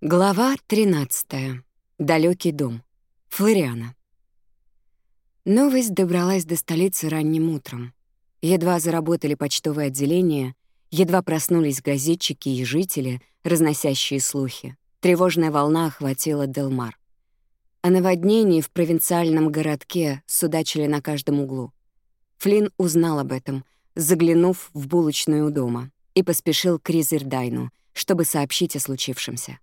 Глава 13. Далёкий дом. Флориана. Новость добралась до столицы ранним утром. Едва заработали почтовые отделения, едва проснулись газетчики и жители, разносящие слухи. Тревожная волна охватила Делмар. О наводнении в провинциальном городке судачили на каждом углу. Флинн узнал об этом, заглянув в булочную у дома, и поспешил к Ризердайну, чтобы сообщить о случившемся.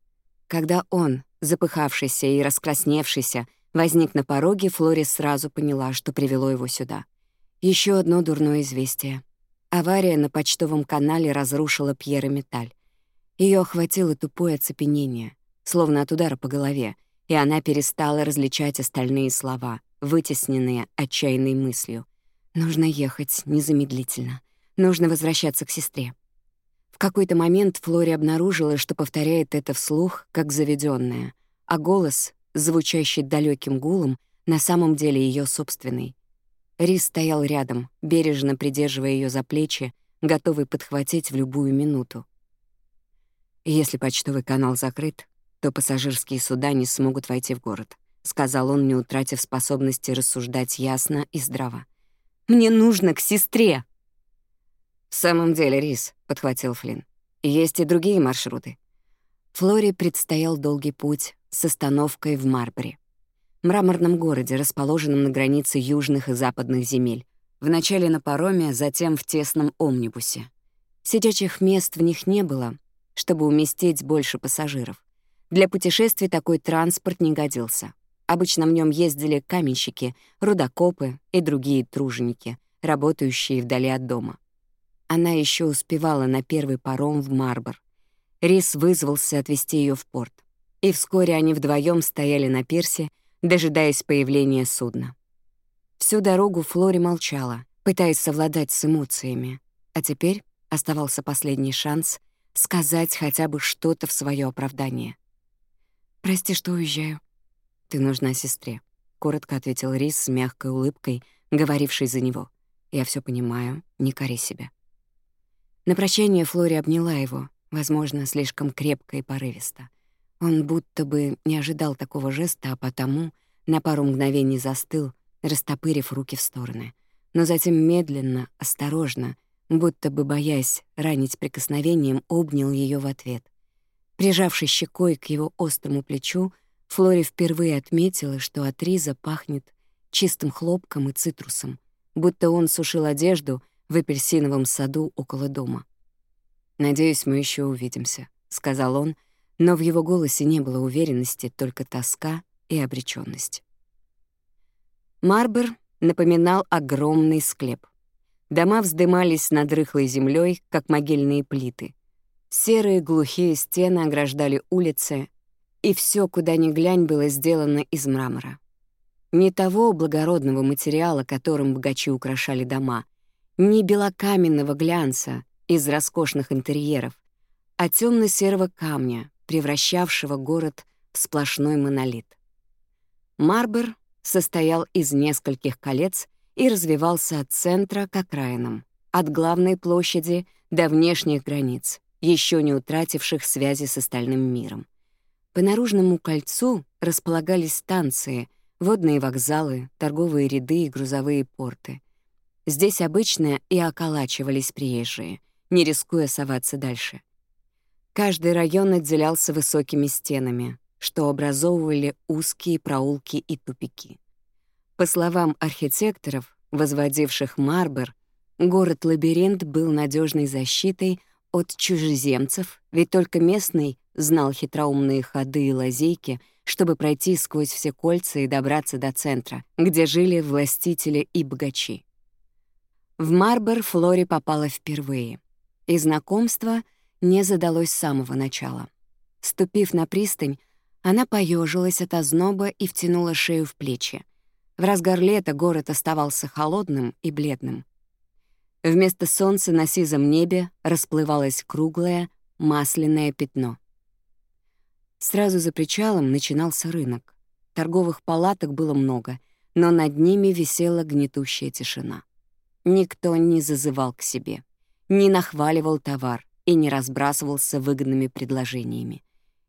Когда он, запыхавшийся и раскрасневшийся, возник на пороге, Флорис сразу поняла, что привело его сюда. Еще одно дурное известие. Авария на почтовом канале разрушила Пьера Металь. Ее охватило тупое оцепенение, словно от удара по голове, и она перестала различать остальные слова, вытесненные отчаянной мыслью. «Нужно ехать незамедлительно. Нужно возвращаться к сестре». В какой-то момент Флори обнаружила, что повторяет это вслух, как заведённая, а голос, звучащий далёким гулом, на самом деле её собственный. Рис стоял рядом, бережно придерживая её за плечи, готовый подхватить в любую минуту. «Если почтовый канал закрыт, то пассажирские суда не смогут войти в город», — сказал он, не утратив способности рассуждать ясно и здраво. «Мне нужно к сестре!» В самом деле, Рис, подхватил Флинн. Есть и другие маршруты. Флоре предстоял долгий путь с остановкой в Марборе, мраморном городе, расположенном на границе южных и западных земель. Вначале на пароме, затем в тесном омнибусе. Сидячих мест в них не было, чтобы уместить больше пассажиров. Для путешествий такой транспорт не годился. Обычно в нем ездили каменщики, рудокопы и другие труженики, работающие вдали от дома. Она еще успевала на первый паром в Марбор. Рис вызвался отвезти ее в порт. И вскоре они вдвоем стояли на пирсе, дожидаясь появления судна. Всю дорогу Флори молчала, пытаясь совладать с эмоциями. А теперь оставался последний шанс сказать хотя бы что-то в свое оправдание. «Прости, что уезжаю». «Ты нужна сестре», — коротко ответил Рис с мягкой улыбкой, говорившей за него. «Я все понимаю, не кори себя». На прощание Флори обняла его, возможно, слишком крепко и порывисто. Он будто бы не ожидал такого жеста, а потому на пару мгновений застыл, растопырив руки в стороны. Но затем медленно, осторожно, будто бы боясь ранить прикосновением, обнял ее в ответ. Прижавшись щекой к его острому плечу, Флори впервые отметила, что от риса пахнет чистым хлопком и цитрусом, будто он сушил одежду — в апельсиновом саду около дома. «Надеюсь, мы еще увидимся», — сказал он, но в его голосе не было уверенности, только тоска и обреченность. Марбер напоминал огромный склеп. Дома вздымались над рыхлой землей, как могильные плиты. Серые глухие стены ограждали улицы, и все, куда ни глянь, было сделано из мрамора. Не того благородного материала, которым богачи украшали дома, не белокаменного глянца из роскошных интерьеров, а темно-серого камня, превращавшего город в сплошной монолит. Марбер состоял из нескольких колец и развивался от центра к окраинам, от главной площади до внешних границ, еще не утративших связи с остальным миром. По наружному кольцу располагались станции, водные вокзалы, торговые ряды и грузовые порты. Здесь обычно и околачивались приезжие, не рискуя соваться дальше. Каждый район отделялся высокими стенами, что образовывали узкие проулки и тупики. По словам архитекторов, возводивших Марбер, город-лабиринт был надежной защитой от чужеземцев, ведь только местный знал хитроумные ходы и лазейки, чтобы пройти сквозь все кольца и добраться до центра, где жили властители и богачи. В Марбор Флори попала впервые, и знакомство не задалось с самого начала. Ступив на пристань, она поежилась от озноба и втянула шею в плечи. В разгар лета город оставался холодным и бледным. Вместо солнца на сизом небе расплывалось круглое масляное пятно. Сразу за причалом начинался рынок. Торговых палаток было много, но над ними висела гнетущая тишина. Никто не зазывал к себе, не нахваливал товар и не разбрасывался выгодными предложениями.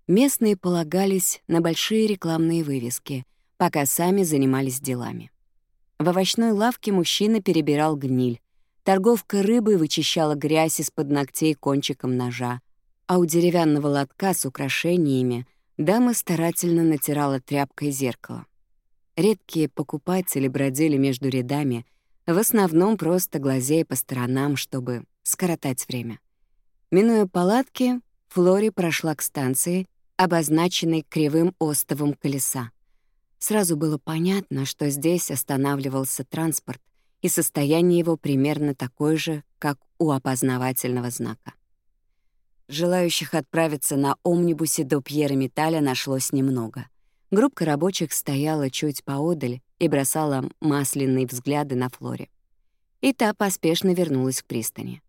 Местные полагались на большие рекламные вывески, пока сами занимались делами. В овощной лавке мужчина перебирал гниль, торговка рыбой вычищала грязь из-под ногтей кончиком ножа, а у деревянного лотка с украшениями дама старательно натирала тряпкой зеркало. Редкие покупатели бродили между рядами — в основном просто глазея по сторонам, чтобы скоротать время. Минуя палатки, Флори прошла к станции, обозначенной кривым остовом колеса. Сразу было понятно, что здесь останавливался транспорт, и состояние его примерно такое же, как у опознавательного знака. Желающих отправиться на омнибусе до Пьера Металя нашлось немного — Группка рабочих стояла чуть поодаль и бросала масляные взгляды на Флоре. И та поспешно вернулась к пристани.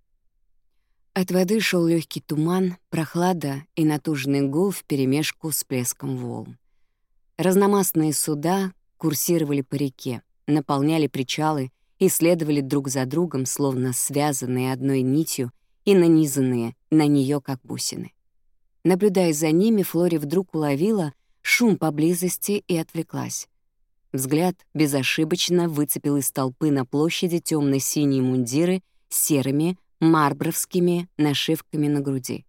От воды шел легкий туман, прохлада и натужный гул вперемешку с плеском волн. Разномастные суда курсировали по реке, наполняли причалы и следовали друг за другом, словно связанные одной нитью и нанизанные на нее как бусины. Наблюдая за ними, Флори вдруг уловила, шум поблизости и отвлеклась. Взгляд безошибочно выцепил из толпы на площади темно синие мундиры с серыми марбровскими нашивками на груди.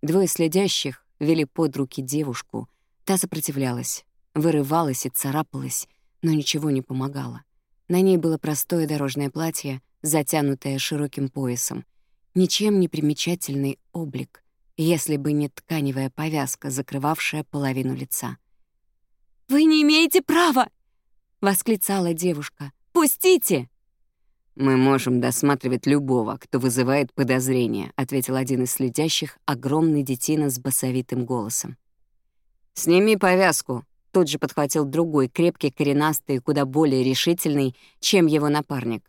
Двое следящих вели под руки девушку. Та сопротивлялась, вырывалась и царапалась, но ничего не помогало. На ней было простое дорожное платье, затянутое широким поясом. Ничем не примечательный облик если бы не тканевая повязка, закрывавшая половину лица. «Вы не имеете права!» — восклицала девушка. «Пустите!» «Мы можем досматривать любого, кто вызывает подозрение», — ответил один из следящих, огромный детина с басовитым голосом. «Сними повязку», — тут же подхватил другой, крепкий, коренастый, куда более решительный, чем его напарник.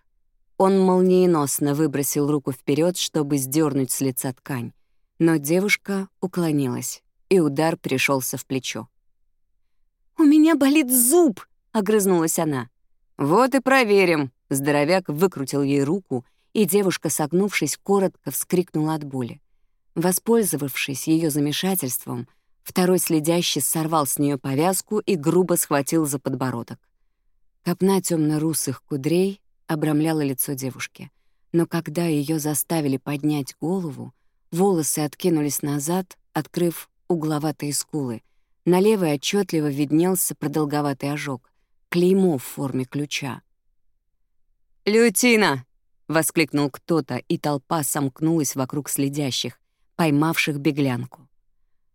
Он молниеносно выбросил руку вперед, чтобы сдернуть с лица ткань но девушка уклонилась, и удар пришелся в плечо. «У меня болит зуб!» — огрызнулась она. «Вот и проверим!» — здоровяк выкрутил ей руку, и девушка, согнувшись, коротко вскрикнула от боли. Воспользовавшись ее замешательством, второй следящий сорвал с нее повязку и грубо схватил за подбородок. Копна темно русых кудрей обрамляла лицо девушки, но когда ее заставили поднять голову, волосы откинулись назад, открыв угловатые скулы. На левой отчетливо виднелся продолговатый ожог, клеймо в форме ключа. «Лютина!» — воскликнул кто-то, и толпа сомкнулась вокруг следящих, поймавших беглянку.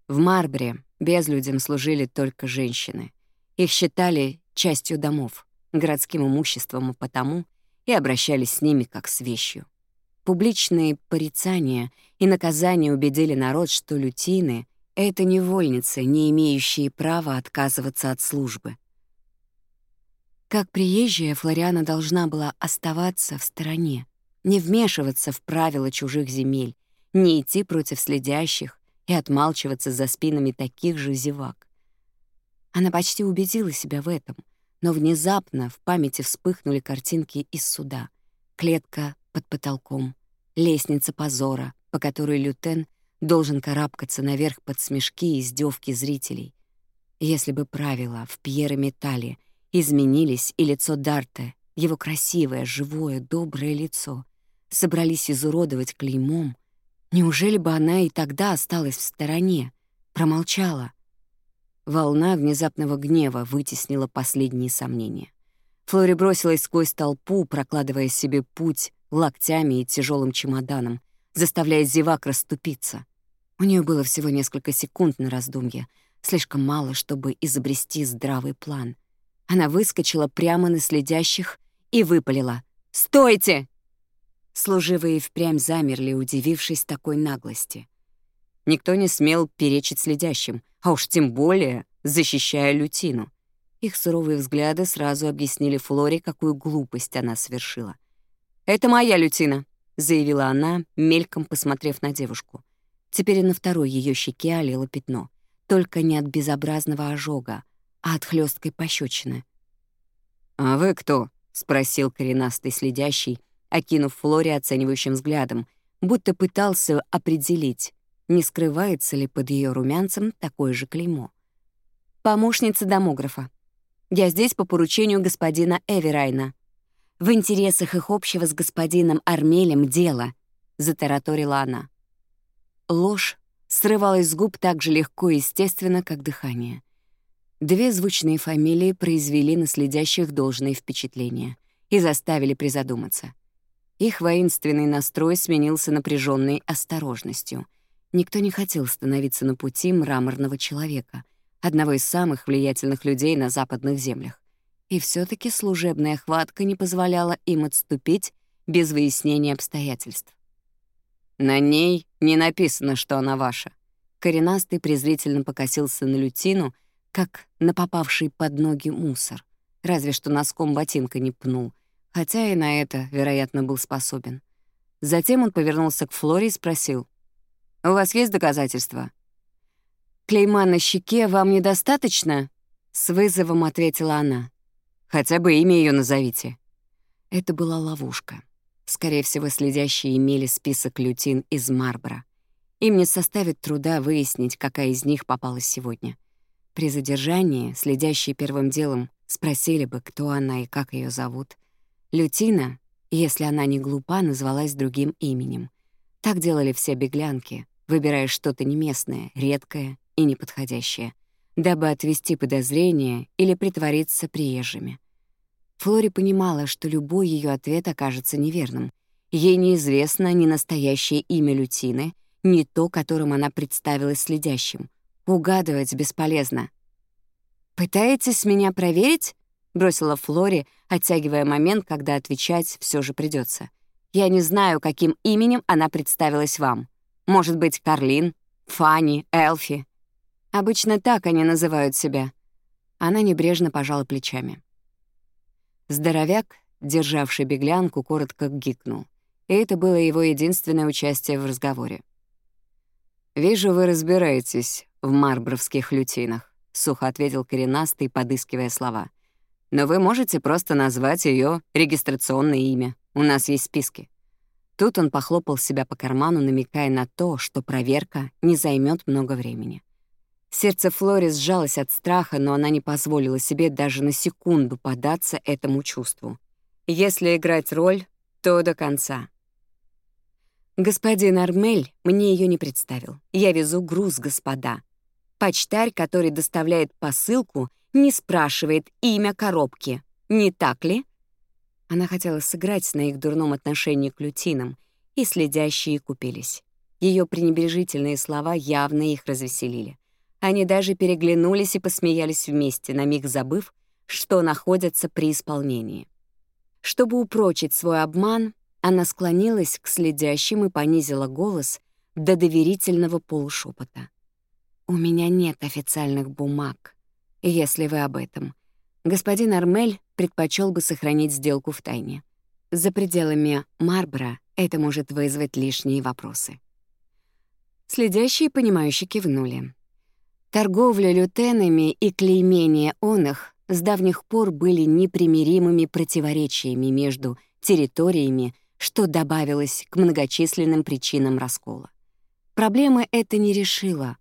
В Марбре безлюдям служили только женщины. Их считали частью домов, городским имуществом и потому, и обращались с ними как с вещью. Публичные порицания и наказания убедили народ, что лютины — это невольницы, не имеющие права отказываться от службы. Как приезжая, Флориана должна была оставаться в стороне, не вмешиваться в правила чужих земель, не идти против следящих и отмалчиваться за спинами таких же зевак. Она почти убедила себя в этом, но внезапно в памяти вспыхнули картинки из суда. Клетка под потолком, лестница позора, по которой Лютен должен карабкаться наверх под смешки и издевки зрителей. Если бы правила в Пьере Металле изменились, и лицо Дарте, его красивое, живое, доброе лицо, собрались изуродовать клеймом, неужели бы она и тогда осталась в стороне, промолчала? Волна внезапного гнева вытеснила последние сомнения. Флори бросилась сквозь толпу, прокладывая себе путь локтями и тяжелым чемоданом, заставляя зевак расступиться. У нее было всего несколько секунд на раздумье, слишком мало, чтобы изобрести здравый план. Она выскочила прямо на следящих и выпалила. «Стойте!» Служивые впрямь замерли, удивившись такой наглости. Никто не смел перечить следящим, а уж тем более защищая Лютину. Их суровые взгляды сразу объяснили Флоре, какую глупость она совершила — «Это моя лютина», — заявила она, мельком посмотрев на девушку. Теперь и на второй ее щеке олело пятно. Только не от безобразного ожога, а от хлесткой пощечины. «А вы кто?» — спросил коренастый следящий, окинув Флори оценивающим взглядом, будто пытался определить, не скрывается ли под ее румянцем такое же клеймо. «Помощница домографа. Я здесь по поручению господина Эверайна», в интересах их общего с господином Армелем дело, затараторила она. Ложь срывалась с губ так же легко и естественно, как дыхание. Две звучные фамилии произвели на следящих должные впечатления и заставили призадуматься. Их воинственный настрой сменился напряженной осторожностью. Никто не хотел становиться на пути мраморного человека, одного из самых влиятельных людей на западных землях. И все-таки служебная хватка не позволяла им отступить без выяснения обстоятельств. «На ней не написано, что она ваша». Коренастый презрительно покосился на лютину, как на попавший под ноги мусор. Разве что носком ботинка не пнул, хотя и на это, вероятно, был способен. Затем он повернулся к Флоре и спросил. «У вас есть доказательства?» «Клейма на щеке вам недостаточно?» — с вызовом ответила она. Хотя бы имя ее назовите». Это была ловушка. Скорее всего, следящие имели список лютин из Марбра. Им не составит труда выяснить, какая из них попала сегодня. При задержании следящие первым делом спросили бы, кто она и как ее зовут. Лютина, если она не глупа, назвалась другим именем. Так делали все беглянки, выбирая что-то неместное, редкое и неподходящее дабы отвести подозрения или притвориться приезжими. Флори понимала, что любой ее ответ окажется неверным. Ей неизвестно ни настоящее имя Лютины, ни то, которым она представилась следящим. Угадывать бесполезно. «Пытаетесь меня проверить?» — бросила Флори, оттягивая момент, когда отвечать все же придется. «Я не знаю, каким именем она представилась вам. Может быть, Карлин, Фанни, Элфи. Обычно так они называют себя. Она небрежно пожала плечами. Здоровяк, державший беглянку, коротко гикнул. И это было его единственное участие в разговоре. «Вижу, вы разбираетесь в марбровских лютинах», — сухо ответил коренастый, подыскивая слова. «Но вы можете просто назвать ее регистрационное имя. У нас есть списки». Тут он похлопал себя по карману, намекая на то, что проверка не займет много времени. Сердце Флори сжалось от страха, но она не позволила себе даже на секунду податься этому чувству. Если играть роль, то до конца. Господин Армель мне ее не представил. Я везу груз, господа. Почтарь, который доставляет посылку, не спрашивает имя коробки. Не так ли? Она хотела сыграть на их дурном отношении к лютинам, и следящие купились. Ее пренебрежительные слова явно их развеселили. Они даже переглянулись и посмеялись вместе, на миг забыв, что находятся при исполнении. Чтобы упрочить свой обман, она склонилась к следящим и понизила голос до доверительного полушепота. «У меня нет официальных бумаг, если вы об этом. Господин Армель предпочел бы сохранить сделку в тайне. За пределами Марбра это может вызвать лишние вопросы». Следящие, понимающе кивнули. Торговля лютенами и клеймение он их с давних пор были непримиримыми противоречиями между территориями, что добавилось к многочисленным причинам раскола. Проблема это не решила,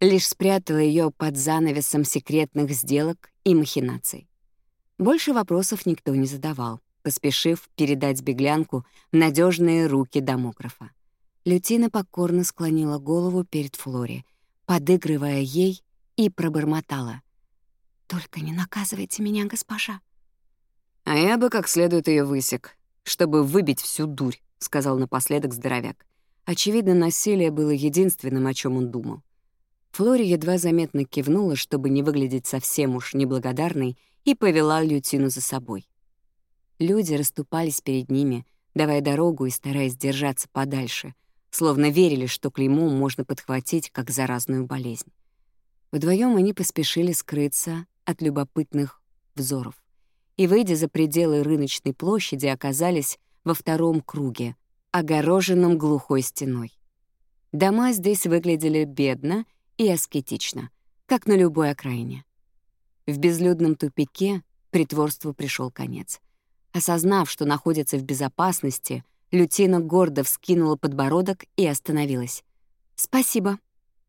лишь спрятала ее под занавесом секретных сделок и махинаций. Больше вопросов никто не задавал, поспешив передать беглянку надежные руки домографа. Лютина покорно склонила голову перед Флори, подыгрывая ей, и пробормотала. «Только не наказывайте меня, госпожа». «А я бы как следует ее высек, чтобы выбить всю дурь», — сказал напоследок здоровяк. Очевидно, насилие было единственным, о чем он думал. Флори едва заметно кивнула, чтобы не выглядеть совсем уж неблагодарной, и повела Лютину за собой. Люди расступались перед ними, давая дорогу и стараясь держаться подальше, словно верили, что клеймо можно подхватить как заразную болезнь. Вдвоем они поспешили скрыться от любопытных взоров. И, выйдя за пределы рыночной площади, оказались во втором круге, огороженном глухой стеной. Дома здесь выглядели бедно и аскетично, как на любой окраине. В безлюдном тупике притворству пришел конец. Осознав, что находится в безопасности, Лютина гордо вскинула подбородок и остановилась. «Спасибо.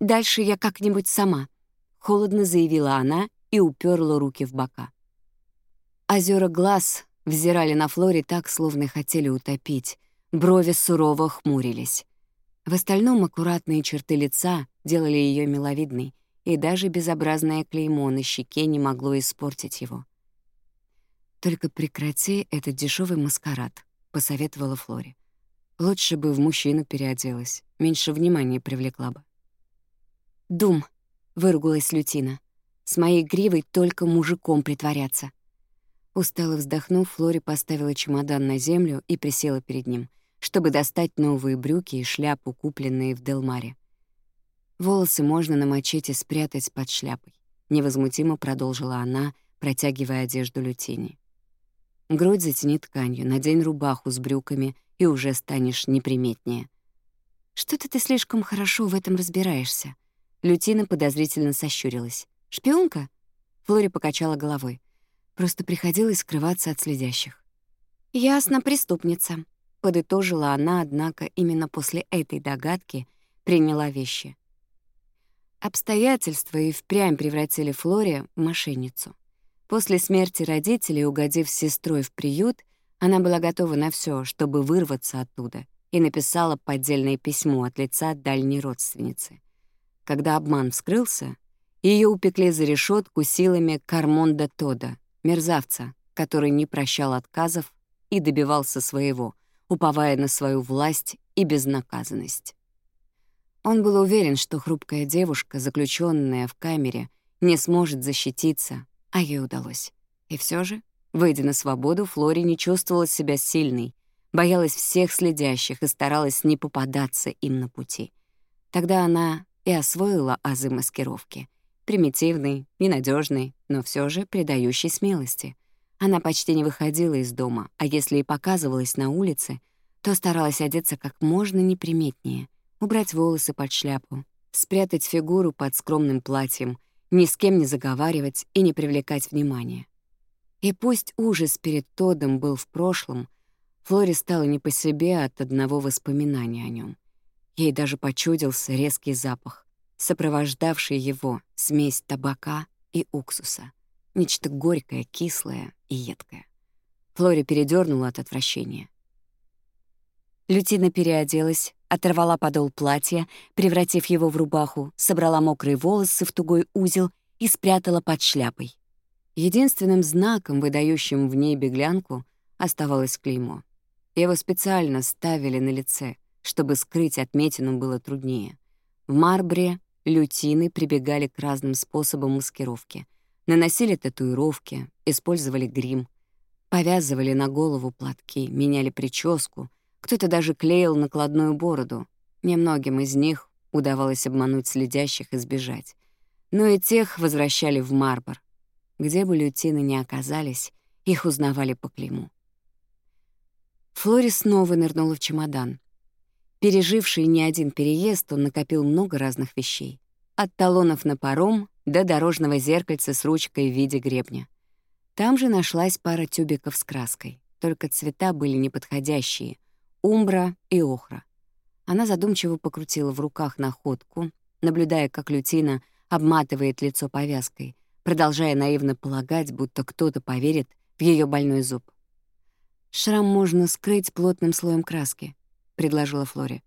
Дальше я как-нибудь сама», — холодно заявила она и уперла руки в бока. Озера глаз взирали на Флоре так, словно хотели утопить. Брови сурово хмурились. В остальном аккуратные черты лица делали ее миловидной, и даже безобразное клеймо на щеке не могло испортить его. «Только прекрати этот дешевый маскарад», посоветовала Флори, Лучше бы в мужчину переоделась, меньше внимания привлекла бы. «Дум!» — выругалась Лютина. «С моей гривой только мужиком притворяться». Устало вздохнув, Флори поставила чемодан на землю и присела перед ним, чтобы достать новые брюки и шляпу, купленные в Делмаре. «Волосы можно намочить и спрятать под шляпой», — невозмутимо продолжила она, протягивая одежду Лютине. Грудь затяни тканью, надень рубаху с брюками и уже станешь неприметнее. «Что-то ты слишком хорошо в этом разбираешься». Лютина подозрительно сощурилась. «Шпионка?» Флори покачала головой. Просто приходилось скрываться от следящих. «Ясно, преступница», — подытожила она, однако именно после этой догадки приняла вещи. Обстоятельства и впрямь превратили Флори в мошенницу. После смерти родителей, угодив сестрой в приют, она была готова на все, чтобы вырваться оттуда, и написала поддельное письмо от лица дальней родственницы. Когда обман вскрылся, ее упекли за решетку силами Кармонда Тода, мерзавца, который не прощал отказов и добивался своего, уповая на свою власть и безнаказанность. Он был уверен, что хрупкая девушка, заключенная в камере, не сможет защититься, а ей удалось. И все же, выйдя на свободу, Флори не чувствовала себя сильной, боялась всех следящих и старалась не попадаться им на пути. Тогда она и освоила азы маскировки. Примитивный, ненадежный, но все же придающий смелости. Она почти не выходила из дома, а если и показывалась на улице, то старалась одеться как можно неприметнее, убрать волосы под шляпу, спрятать фигуру под скромным платьем, ни с кем не заговаривать и не привлекать внимания. И пусть ужас перед Тодом был в прошлом, Флори стала не по себе от одного воспоминания о нем. Ей даже почудился резкий запах, сопровождавший его смесь табака и уксуса. Нечто горькое, кислое и едкое. Флори передернула от отвращения. Лютина переоделась, оторвала подол платья, превратив его в рубаху, собрала мокрые волосы в тугой узел и спрятала под шляпой. Единственным знаком, выдающим в ней беглянку, оставалось клеймо. Его специально ставили на лице, чтобы скрыть отметину было труднее. В Марбре лютины прибегали к разным способам маскировки. Наносили татуировки, использовали грим, повязывали на голову платки, меняли прическу, кто-то даже клеил накладную бороду. Немногим из них удавалось обмануть следящих и сбежать. Но и тех возвращали в Марбор. Где бы лютины ни оказались, их узнавали по клейму. Флори снова нырнула в чемодан. Переживший не один переезд, он накопил много разных вещей. От талонов на паром до дорожного зеркальца с ручкой в виде гребня. Там же нашлась пара тюбиков с краской, только цвета были неподходящие, Умбра и Охра. Она задумчиво покрутила в руках находку, наблюдая, как Лютина обматывает лицо повязкой, продолжая наивно полагать, будто кто-то поверит в ее больной зуб. «Шрам можно скрыть плотным слоем краски», — предложила Флори.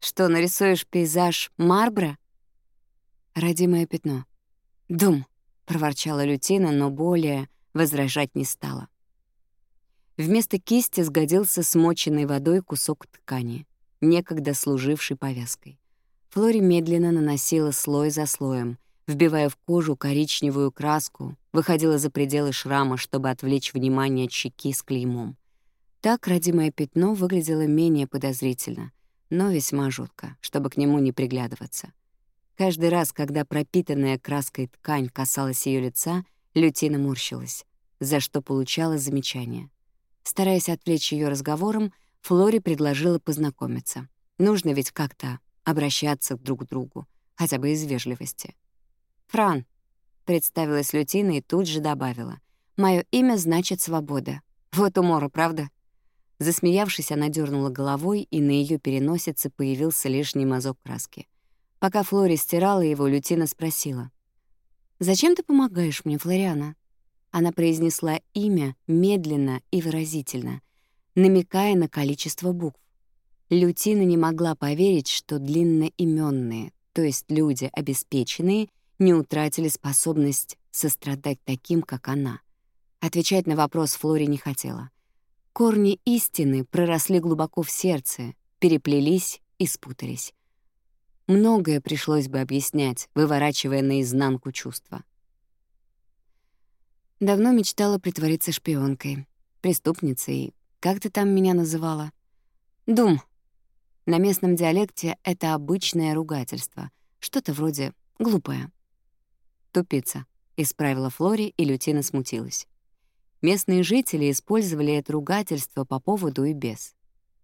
«Что, нарисуешь пейзаж Марбра?» «Родимое пятно». «Дум», — проворчала Лютина, но более возражать не стала. Вместо кисти сгодился смоченный водой кусок ткани, некогда служивший повязкой. Флори медленно наносила слой за слоем, вбивая в кожу коричневую краску, выходила за пределы шрама, чтобы отвлечь внимание от щеки с клеймом. Так родимое пятно выглядело менее подозрительно, но весьма жутко, чтобы к нему не приглядываться. Каждый раз, когда пропитанная краской ткань касалась ее лица, Лютина морщилась, за что получала замечания. Стараясь отвлечь ее разговором, Флори предложила познакомиться. Нужно ведь как-то обращаться друг к другу, хотя бы из вежливости. «Фран», — представилась Лютина и тут же добавила, «моё имя значит «свобода». Вот умора, правда?» Засмеявшись, она дернула головой, и на ее переносице появился лишний мазок краски. Пока Флори стирала его, Лютина спросила. «Зачем ты помогаешь мне, Флориана?» Она произнесла имя медленно и выразительно, намекая на количество букв. Лютина не могла поверить, что длинноимённые, то есть люди обеспеченные, не утратили способность сострадать таким, как она. Отвечать на вопрос Флори не хотела. Корни истины проросли глубоко в сердце, переплелись и спутались. Многое пришлось бы объяснять, выворачивая наизнанку чувства. Давно мечтала притвориться шпионкой, преступницей, как ты там меня называла? Дум. На местном диалекте это обычное ругательство, что-то вроде "глупая", «Тупица», — исправила Флори, и Лютина смутилась. Местные жители использовали это ругательство по поводу и без.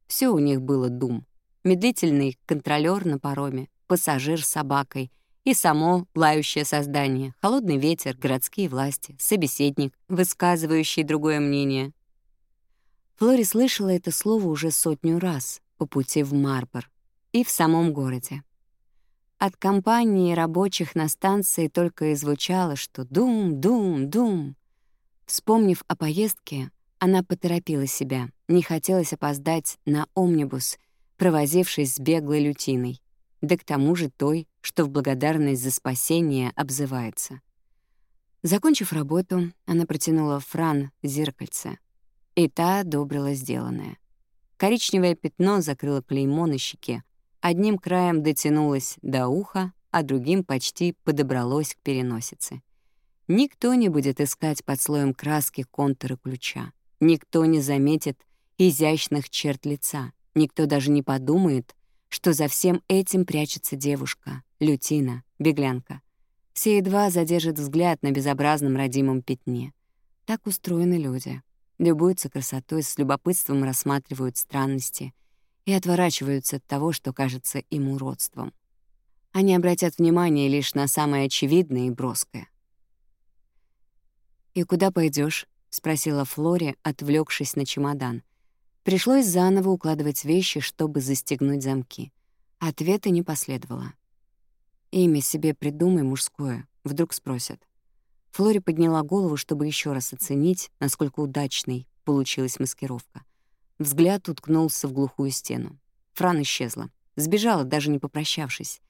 Все у них было дум. Медлительный контролер на пароме, пассажир с собакой — и само лающее создание, холодный ветер, городские власти, собеседник, высказывающий другое мнение. Флори слышала это слово уже сотню раз по пути в Марбор и в самом городе. От компании рабочих на станции только и звучало, что «дум, дум, дум». Вспомнив о поездке, она поторопила себя, не хотелось опоздать на омнибус, провозившись с беглой лютиной да к тому же той, что в благодарность за спасение обзывается. Закончив работу, она протянула Фран зеркальце, и та одобрила сделанное. Коричневое пятно закрыло клеймо на щеке, одним краем дотянулось до уха, а другим почти подобралось к переносице. Никто не будет искать под слоем краски контуры ключа. Никто не заметит изящных черт лица. Никто даже не подумает, что за всем этим прячется девушка, лютина, беглянка. Все едва задержат взгляд на безобразном родимом пятне. Так устроены люди. Любуются красотой, с любопытством рассматривают странности и отворачиваются от того, что кажется им уродством. Они обратят внимание лишь на самое очевидное и броское. «И куда пойдешь? спросила Флори, отвлекшись на чемодан — Пришлось заново укладывать вещи, чтобы застегнуть замки. Ответа не последовало. «Имя себе придумай мужское», — вдруг спросят. Флори подняла голову, чтобы еще раз оценить, насколько удачной получилась маскировка. Взгляд уткнулся в глухую стену. Фран исчезла. Сбежала, даже не попрощавшись.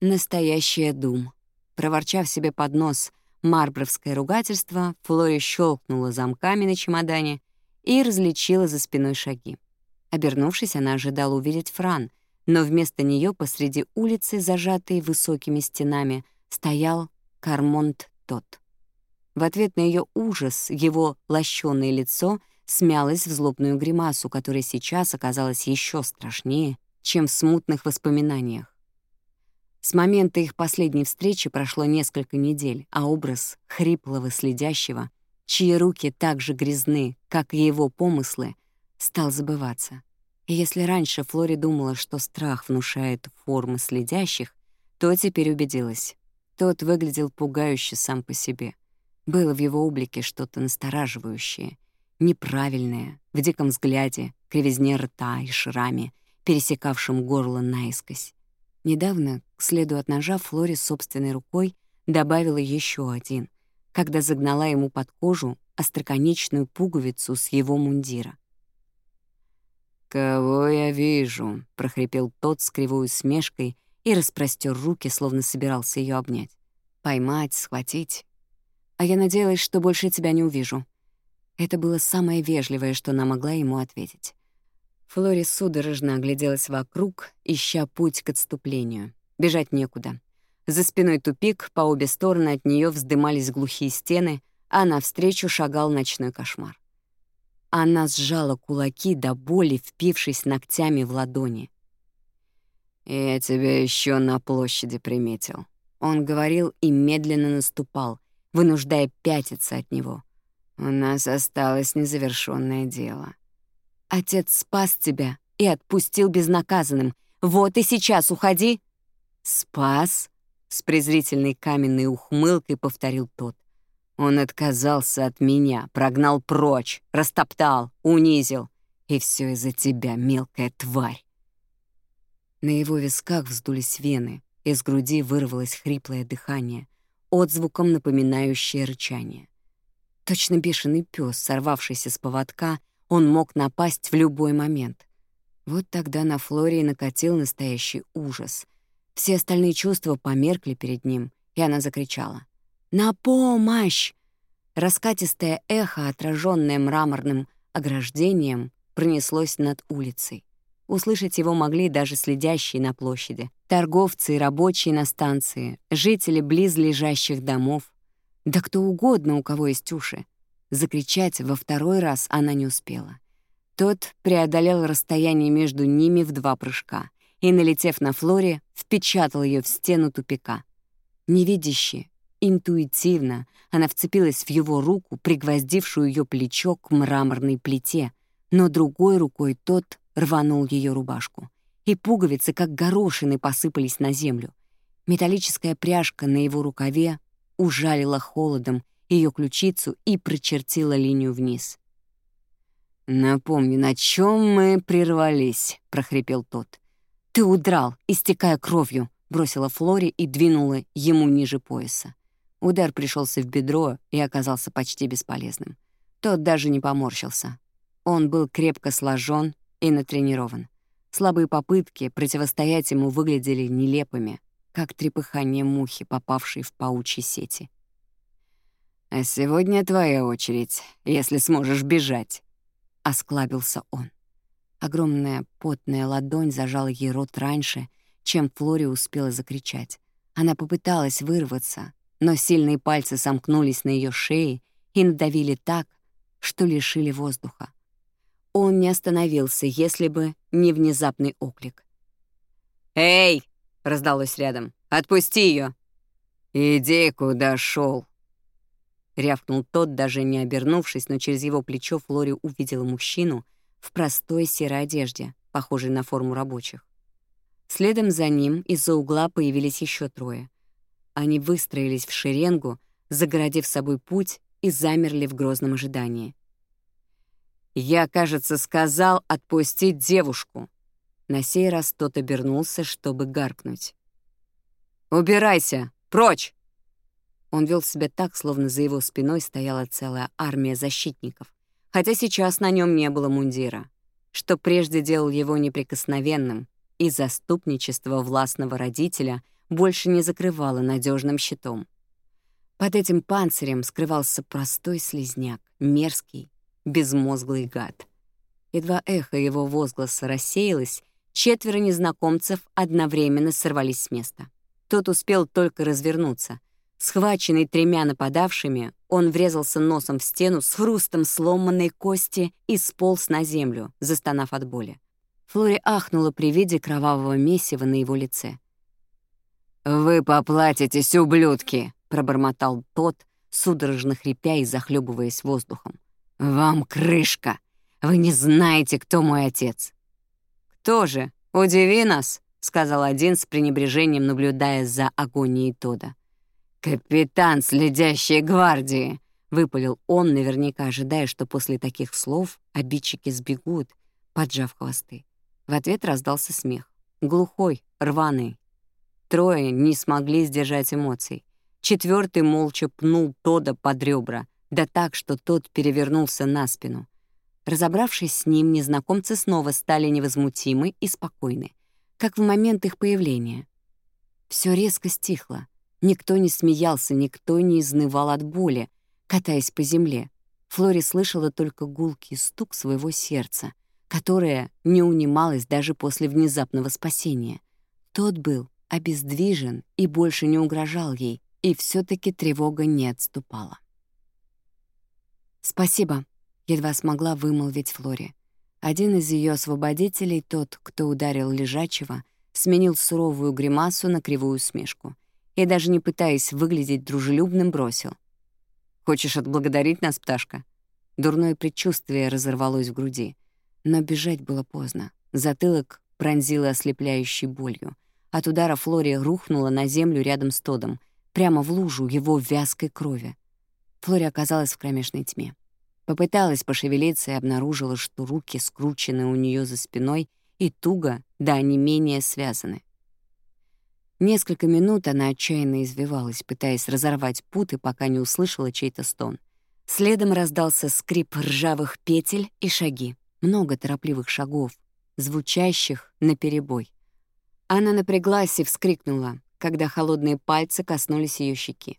Настоящая дум. Проворчав себе под нос марбровское ругательство, Флори щелкнула замками на чемодане и различила за спиной шаги. Обернувшись, она ожидала увидеть Фран, но вместо нее посреди улицы, зажатой высокими стенами, стоял Кармонт тот. В ответ на ее ужас его лощёное лицо смялось в злобную гримасу, которая сейчас оказалась еще страшнее, чем в смутных воспоминаниях. С момента их последней встречи прошло несколько недель, а образ хриплого, следящего, чьи руки так же грязны, как и его помыслы, стал забываться. И если раньше Флори думала, что страх внушает формы следящих, то теперь убедилась. Тот выглядел пугающе сам по себе. Было в его облике что-то настораживающее, неправильное, в диком взгляде, кривизне рта и шраме, пересекавшем горло наискось. Недавно, к следу от ножа, Флори собственной рукой добавила еще один — когда загнала ему под кожу остроконечную пуговицу с его мундира. «Кого я вижу?» — прохрипел тот с кривой усмешкой и распростер руки, словно собирался ее обнять. «Поймать, схватить. А я надеялась, что больше тебя не увижу». Это было самое вежливое, что она могла ему ответить. Флори судорожно огляделась вокруг, ища путь к отступлению. Бежать некуда. За спиной тупик, по обе стороны от нее вздымались глухие стены, а навстречу шагал ночной кошмар. Она сжала кулаки до боли, впившись ногтями в ладони. «Я тебя еще на площади приметил». Он говорил и медленно наступал, вынуждая пятиться от него. «У нас осталось незавершенное дело». «Отец спас тебя и отпустил безнаказанным. Вот и сейчас уходи». «Спас?» С презрительной каменной ухмылкой повторил тот. Он отказался от меня, прогнал прочь, растоптал, унизил. И все из-за тебя, мелкая тварь. На его висках вздулись вены, из груди вырвалось хриплое дыхание, отзвуком напоминающее рычание. Точно бешеный пес, сорвавшийся с поводка, он мог напасть в любой момент. Вот тогда на Флории накатил настоящий ужас. Все остальные чувства померкли перед ним, и она закричала. «На помощь!» Раскатистое эхо, отраженное мраморным ограждением, пронеслось над улицей. Услышать его могли даже следящие на площади, торговцы и рабочие на станции, жители близлежащих домов. Да кто угодно, у кого есть уши. Закричать во второй раз она не успела. Тот преодолел расстояние между ними в два прыжка — и, налетев на Флори, впечатал ее в стену тупика. Невидяще, интуитивно она вцепилась в его руку, пригвоздившую ее плечо к мраморной плите, но другой рукой тот рванул ее рубашку. И пуговицы, как горошины, посыпались на землю. Металлическая пряжка на его рукаве ужалила холодом ее ключицу и прочертила линию вниз. «Напомню, на чем мы прервались», — прохрипел тот. «Ты удрал, истекая кровью», — бросила Флори и двинула ему ниже пояса. Удар пришелся в бедро и оказался почти бесполезным. Тот даже не поморщился. Он был крепко сложен и натренирован. Слабые попытки противостоять ему выглядели нелепыми, как трепыхание мухи, попавшей в паучьи сети. «А сегодня твоя очередь, если сможешь бежать», — осклабился он. Огромная потная ладонь зажала ей рот раньше, чем Флори успела закричать. Она попыталась вырваться, но сильные пальцы сомкнулись на ее шее и надавили так, что лишили воздуха. Он не остановился, если бы не внезапный оклик. «Эй!» — раздалось рядом. «Отпусти ее!» «Иди, куда шел!» Рявкнул тот, даже не обернувшись, но через его плечо Флори увидела мужчину — в простой серой одежде, похожей на форму рабочих. Следом за ним из-за угла появились еще трое. Они выстроились в шеренгу, загородив собой путь и замерли в грозном ожидании. «Я, кажется, сказал отпустить девушку». На сей раз тот обернулся, чтобы гаркнуть. «Убирайся! Прочь!» Он вел себя так, словно за его спиной стояла целая армия защитников хотя сейчас на нем не было мундира, что прежде делал его неприкосновенным, и заступничество властного родителя больше не закрывало надежным щитом. Под этим панцирем скрывался простой слезняк, мерзкий, безмозглый гад. Едва эхо его возгласа рассеялось, четверо незнакомцев одновременно сорвались с места. Тот успел только развернуться, Схваченный тремя нападавшими, он врезался носом в стену с хрустом сломанной кости и сполз на землю, застонав от боли. Флори ахнула при виде кровавого месива на его лице. «Вы поплатитесь, ублюдки!» — пробормотал тот, судорожно хрипя и захлебываясь воздухом. «Вам крышка! Вы не знаете, кто мой отец!» «Кто же? Удиви нас!» — сказал один с пренебрежением, наблюдая за агонией Тода. «Капитан следящей гвардии!» — выпалил он, наверняка ожидая, что после таких слов обидчики сбегут, поджав хвосты. В ответ раздался смех. Глухой, рваный. Трое не смогли сдержать эмоций. Четвертый молча пнул Тода под ребра, да так, что тот перевернулся на спину. Разобравшись с ним, незнакомцы снова стали невозмутимы и спокойны, как в момент их появления. Все резко стихло — Никто не смеялся, никто не изнывал от боли, катаясь по земле. Флори слышала только гулкий стук своего сердца, которое не унималось даже после внезапного спасения. Тот был обездвижен и больше не угрожал ей, и все таки тревога не отступала. «Спасибо», — едва смогла вымолвить Флори. Один из ее освободителей, тот, кто ударил лежачего, сменил суровую гримасу на кривую смешку — я даже не пытаясь выглядеть дружелюбным, бросил. «Хочешь отблагодарить нас, пташка?» Дурное предчувствие разорвалось в груди. Но бежать было поздно. Затылок пронзило ослепляющей болью. От удара Флория рухнула на землю рядом с Тодом, прямо в лужу его вязкой крови. Флори оказалась в кромешной тьме. Попыталась пошевелиться и обнаружила, что руки скручены у нее за спиной и туго, да не менее связаны. Несколько минут она отчаянно извивалась, пытаясь разорвать путы, пока не услышала чей-то стон. Следом раздался скрип ржавых петель и шаги. Много торопливых шагов, звучащих наперебой. Она напряглась и вскрикнула, когда холодные пальцы коснулись ее щеки.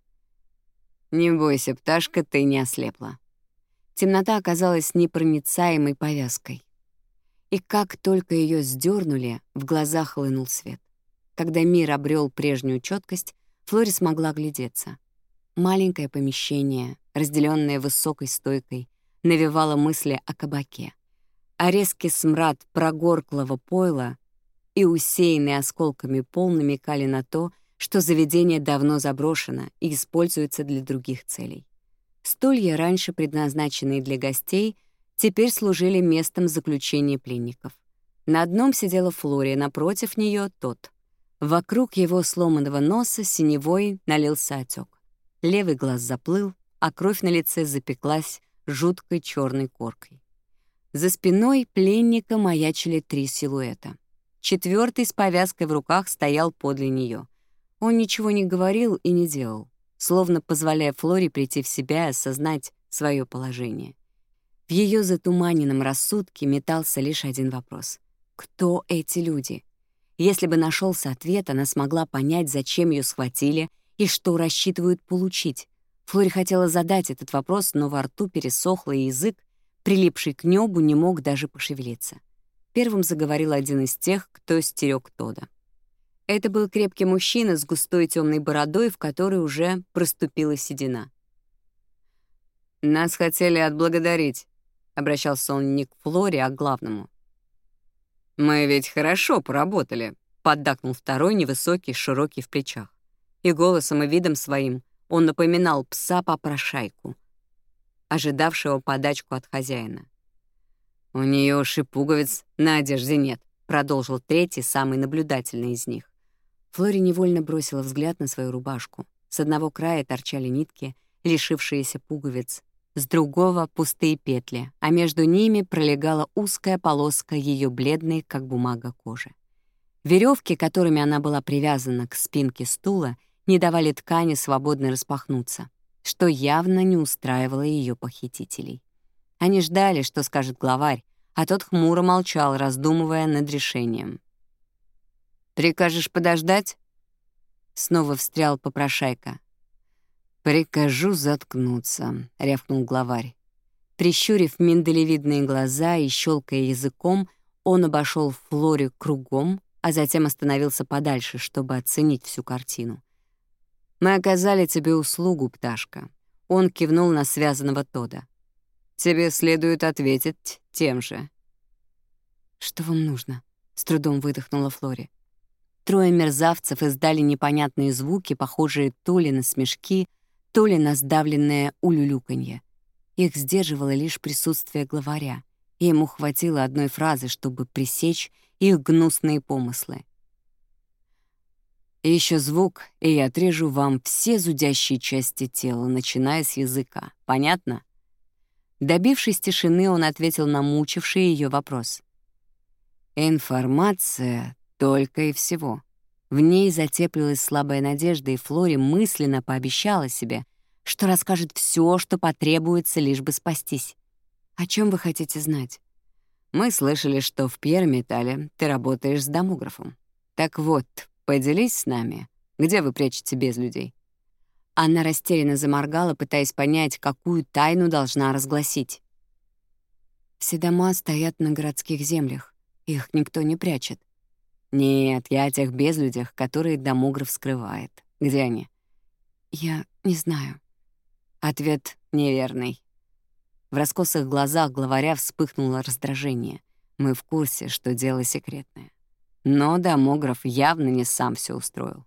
«Не бойся, пташка, ты не ослепла». Темнота оказалась непроницаемой повязкой. И как только ее сдернули, в глазах хлынул свет. Когда мир обрел прежнюю четкость, Флорис могла глядеться. Маленькое помещение, разделенное высокой стойкой, навевало мысли о кабаке. А резкий смрад прогорклого пойла и усеянные осколками пол намекали на то, что заведение давно заброшено и используется для других целей. Стулья, раньше предназначенные для гостей, теперь служили местом заключения пленников. На одном сидела Флория, напротив нее тот — Вокруг его сломанного носа синевой налился отек. Левый глаз заплыл, а кровь на лице запеклась жуткой черной коркой. За спиной пленника маячили три силуэта. Четвертый с повязкой в руках стоял подле нее. Он ничего не говорил и не делал, словно позволяя Флоре прийти в себя и осознать свое положение. В ее затуманенном рассудке метался лишь один вопрос. Кто эти люди? — если бы нашелся ответ, она смогла понять, зачем ее схватили и что рассчитывают получить. Флори хотела задать этот вопрос, но во рту пересохло, и язык, прилипший к небу, не мог даже пошевелиться. Первым заговорил один из тех, кто стерег Тода. Это был крепкий мужчина с густой темной бородой, в которой уже проступила седина. «Нас хотели отблагодарить», — обращался он не к Флоре, а к главному. «Мы ведь хорошо поработали», — поддакнул второй невысокий, широкий в плечах. И голосом и видом своим он напоминал пса по прошайку, ожидавшего подачку от хозяина. «У нее уж пуговиц на одежде нет», — продолжил третий, самый наблюдательный из них. Флори невольно бросила взгляд на свою рубашку. С одного края торчали нитки, лишившиеся пуговиц, с другого — пустые петли, а между ними пролегала узкая полоска ее бледной, как бумага кожи. Веревки, которыми она была привязана к спинке стула, не давали ткани свободно распахнуться, что явно не устраивало ее похитителей. Они ждали, что скажет главарь, а тот хмуро молчал, раздумывая над решением. «Прикажешь подождать?» Снова встрял попрошайка. Прикажу заткнуться», — рявкнул главарь. Прищурив миндалевидные глаза и щелкая языком, он обошел Флори кругом, а затем остановился подальше, чтобы оценить всю картину. «Мы оказали тебе услугу, пташка», — он кивнул на связанного Тода. «Тебе следует ответить тем же». «Что вам нужно?» — с трудом выдохнула Флори. Трое мерзавцев издали непонятные звуки, похожие то ли на смешки, то ли на сдавленное улюлюканье. Их сдерживало лишь присутствие главаря, и ему хватило одной фразы, чтобы пресечь их гнусные помыслы. Еще звук, и я отрежу вам все зудящие части тела, начиная с языка. Понятно?» Добившись тишины, он ответил на мучивший ее вопрос. «Информация только и всего. В ней затеплилась слабая надежда, и Флори мысленно пообещала себе, что расскажет все, что потребуется, лишь бы спастись. «О чем вы хотите знать?» «Мы слышали, что в Пьер-Металле ты работаешь с домографом. Так вот, поделись с нами, где вы прячете без людей?» Она растерянно заморгала, пытаясь понять, какую тайну должна разгласить. «Все дома стоят на городских землях. Их никто не прячет. Нет, я о тех безлюдях, которые домограф скрывает. Где они? Я не знаю. Ответ неверный. В раскосых глазах главаря вспыхнуло раздражение. Мы в курсе, что дело секретное. Но домограф явно не сам все устроил.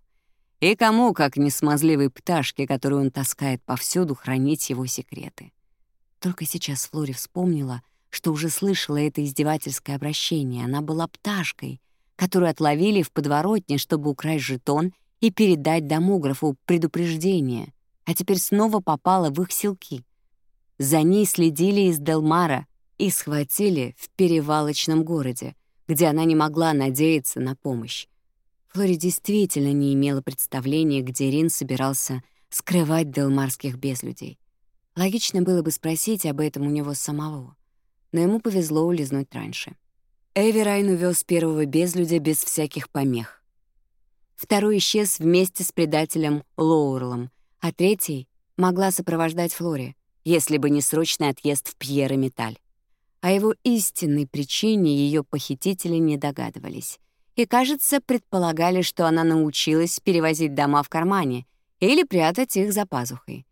И кому, как не смазливой пташке, которую он таскает повсюду, хранить его секреты? Только сейчас Флори вспомнила, что уже слышала это издевательское обращение. Она была пташкой, которую отловили в подворотне, чтобы украсть жетон и передать домографу предупреждение, а теперь снова попала в их селки. За ней следили из Делмара и схватили в перевалочном городе, где она не могла надеяться на помощь. Флори действительно не имела представления, где Рин собирался скрывать делмарских безлюдей. Логично было бы спросить об этом у него самого, но ему повезло улизнуть раньше. Эви Райн увез первого безлюдя без всяких помех. Второй исчез вместе с предателем Лоурлом, а третий могла сопровождать Флори, если бы не срочный отъезд в Пьера Металь. О его истинной причине ее похитители не догадывались и, кажется, предполагали, что она научилась перевозить дома в кармане или прятать их за пазухой.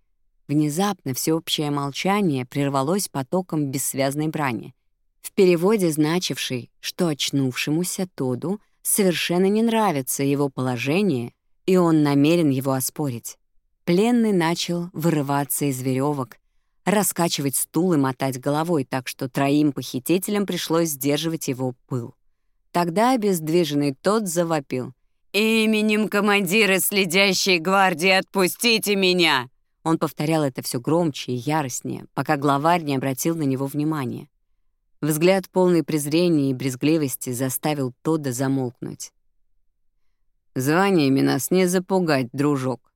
Внезапно всеобщее молчание прервалось потоком бессвязной брани — в переводе значивший, что очнувшемуся Тоду совершенно не нравится его положение, и он намерен его оспорить. Пленный начал вырываться из веревок, раскачивать стул и мотать головой, так что троим похитителям пришлось сдерживать его пыл. Тогда обездвиженный тот завопил. «Именем командира следящей гвардии отпустите меня!» Он повторял это все громче и яростнее, пока главарь не обратил на него внимания. Взгляд полный презрения и брезгливости заставил Тода замолкнуть. «Званиями нас не запугать, дружок».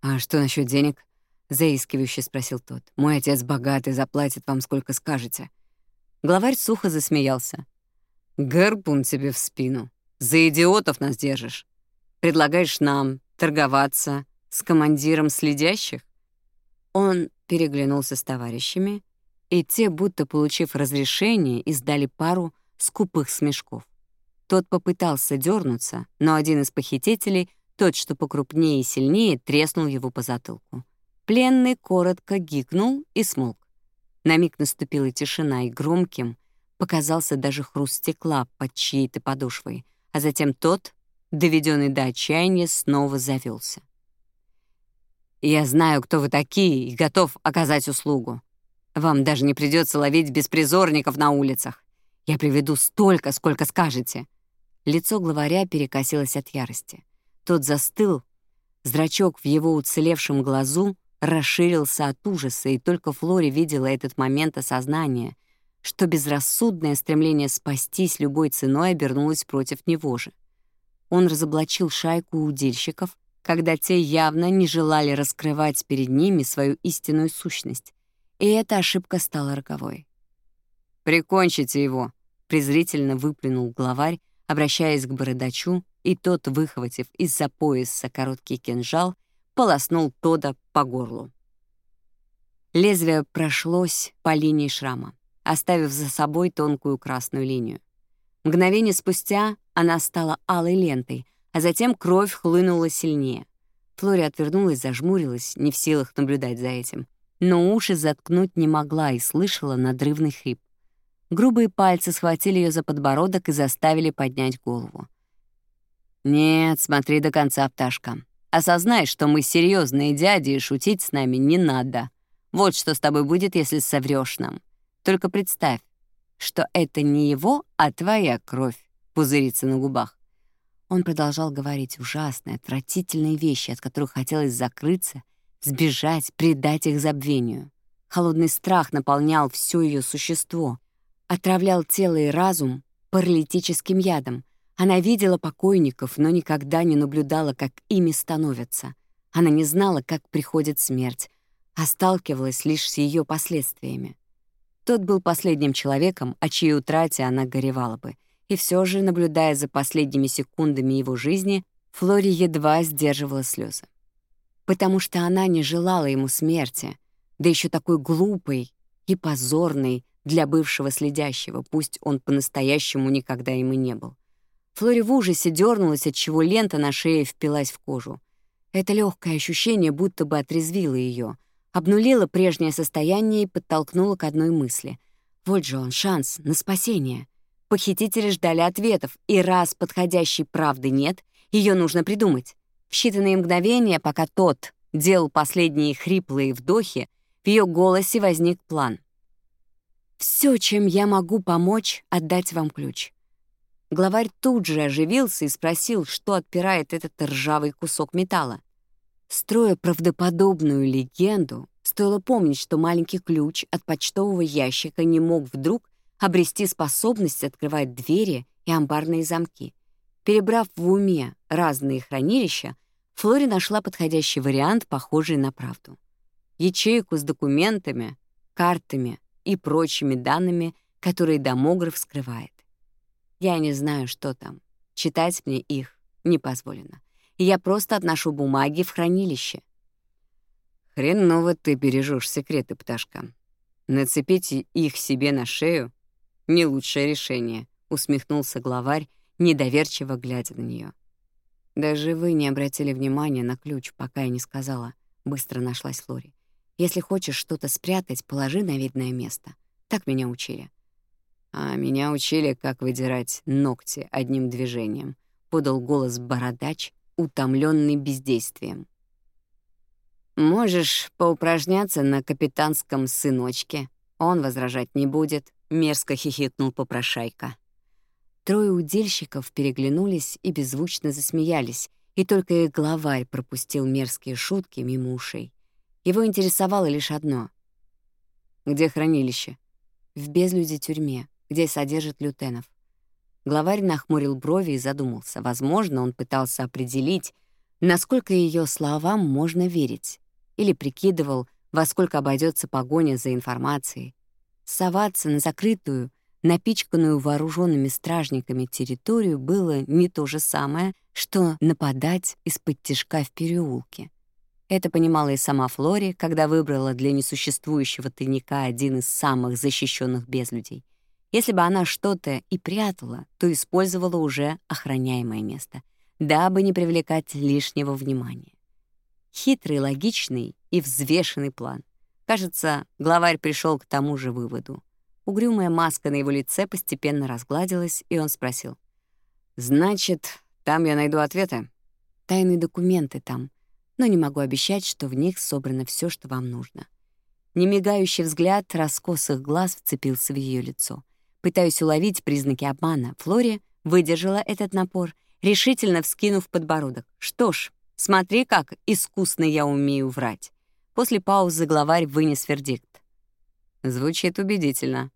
«А что насчет денег?» — заискивающе спросил тот. «Мой отец богатый, заплатит вам сколько скажете». Главарь сухо засмеялся. «Гарпун тебе в спину. За идиотов нас держишь. Предлагаешь нам торговаться с командиром следящих?» Он переглянулся с товарищами — и те, будто получив разрешение, издали пару скупых смешков. Тот попытался дернуться, но один из похитителей, тот, что покрупнее и сильнее, треснул его по затылку. Пленный коротко гикнул и смолк. На миг наступила тишина, и громким показался даже хруст стекла под чьей-то подошвой, а затем тот, доведенный до отчаяния, снова завелся. «Я знаю, кто вы такие, и готов оказать услугу», вам даже не придется ловить беспризорников на улицах. Я приведу столько, сколько скажете». Лицо главаря перекосилось от ярости. Тот застыл, зрачок в его уцелевшем глазу расширился от ужаса, и только Флори видела этот момент осознания, что безрассудное стремление спастись любой ценой обернулось против него же. Он разоблачил шайку удильщиков, когда те явно не желали раскрывать перед ними свою истинную сущность, и эта ошибка стала роковой. «Прикончите его!» — презрительно выплюнул главарь, обращаясь к бородачу, и тот, выхватив из-за пояса короткий кинжал, полоснул Тода по горлу. Лезвие прошлось по линии шрама, оставив за собой тонкую красную линию. Мгновение спустя она стала алой лентой, а затем кровь хлынула сильнее. Флори отвернулась, зажмурилась, не в силах наблюдать за этим но уши заткнуть не могла и слышала надрывный хрип. Грубые пальцы схватили ее за подбородок и заставили поднять голову. «Нет, смотри до конца, пташка. Осознай, что мы серьезные дяди, и шутить с нами не надо. Вот что с тобой будет, если соврёшь нам. Только представь, что это не его, а твоя кровь пузырится на губах. Он продолжал говорить ужасные, отвратительные вещи, от которых хотелось закрыться — сбежать, предать их забвению. Холодный страх наполнял все ее существо, отравлял тело и разум паралитическим ядом. Она видела покойников, но никогда не наблюдала, как ими становятся. Она не знала, как приходит смерть, а сталкивалась лишь с ее последствиями. Тот был последним человеком, о чьей утрате она горевала бы. И все же, наблюдая за последними секундами его жизни, Флори едва сдерживала слезы потому что она не желала ему смерти, да еще такой глупый и позорный для бывшего следящего, пусть он по-настоящему никогда им и не был. Флори в ужасе дернулась, от чего лента на шее впилась в кожу. Это легкое ощущение будто бы отрезвило ее, обнулило прежнее состояние и подтолкнуло к одной мысли. Вот же он, шанс на спасение. Похитители ждали ответов, и раз подходящей правды нет, ее нужно придумать считанные мгновения, пока тот делал последние хриплые вдохи, в ее голосе возник план. «Все, чем я могу помочь, отдать вам ключ». Главарь тут же оживился и спросил, что отпирает этот ржавый кусок металла. Строя правдоподобную легенду, стоило помнить, что маленький ключ от почтового ящика не мог вдруг обрести способность открывать двери и амбарные замки. Перебрав в уме разные хранилища, Флори нашла подходящий вариант, похожий на правду. Ячейку с документами, картами и прочими данными, которые домограф скрывает. Я не знаю, что там. Читать мне их не позволено. Я просто отношу бумаги в хранилище. Хреново ты бережешь секреты, пташка. Нацепить их себе на шею — не лучшее решение, — усмехнулся главарь, недоверчиво глядя на нее. Даже вы не обратили внимания на ключ, пока я не сказала. Быстро нашлась Лори. Если хочешь что-то спрятать, положи на видное место. Так меня учили. А меня учили, как выдирать ногти одним движением. Подал голос бородач, утомленный бездействием. Можешь поупражняться на капитанском сыночке. Он возражать не будет, мерзко хихикнул попрошайка. Трое удильщиков переглянулись и беззвучно засмеялись, и только их главарь пропустил мерзкие шутки мимо ушей. Его интересовало лишь одно. «Где хранилище?» «В безлюде тюрьме, где содержат лютенов». Главарь нахмурил брови и задумался. Возможно, он пытался определить, насколько ее словам можно верить, или прикидывал, во сколько обойдется погоня за информацией. Соваться на закрытую напичканную вооруженными стражниками территорию было не то же самое, что нападать из-под тяжка в переулке. Это понимала и сама Флори, когда выбрала для несуществующего тайника один из самых защищенных безлюдей. Если бы она что-то и прятала, то использовала уже охраняемое место, дабы не привлекать лишнего внимания. Хитрый, логичный и взвешенный план. Кажется, главарь пришел к тому же выводу. Угрюмая маска на его лице постепенно разгладилась, и он спросил. «Значит, там я найду ответы?» «Тайные документы там, но не могу обещать, что в них собрано все, что вам нужно». Немигающий взгляд раскосых глаз вцепился в ее лицо. Пытаясь уловить признаки обмана, Флори выдержала этот напор, решительно вскинув подбородок. «Что ж, смотри, как искусно я умею врать». После паузы главарь вынес вердикт. «Звучит убедительно.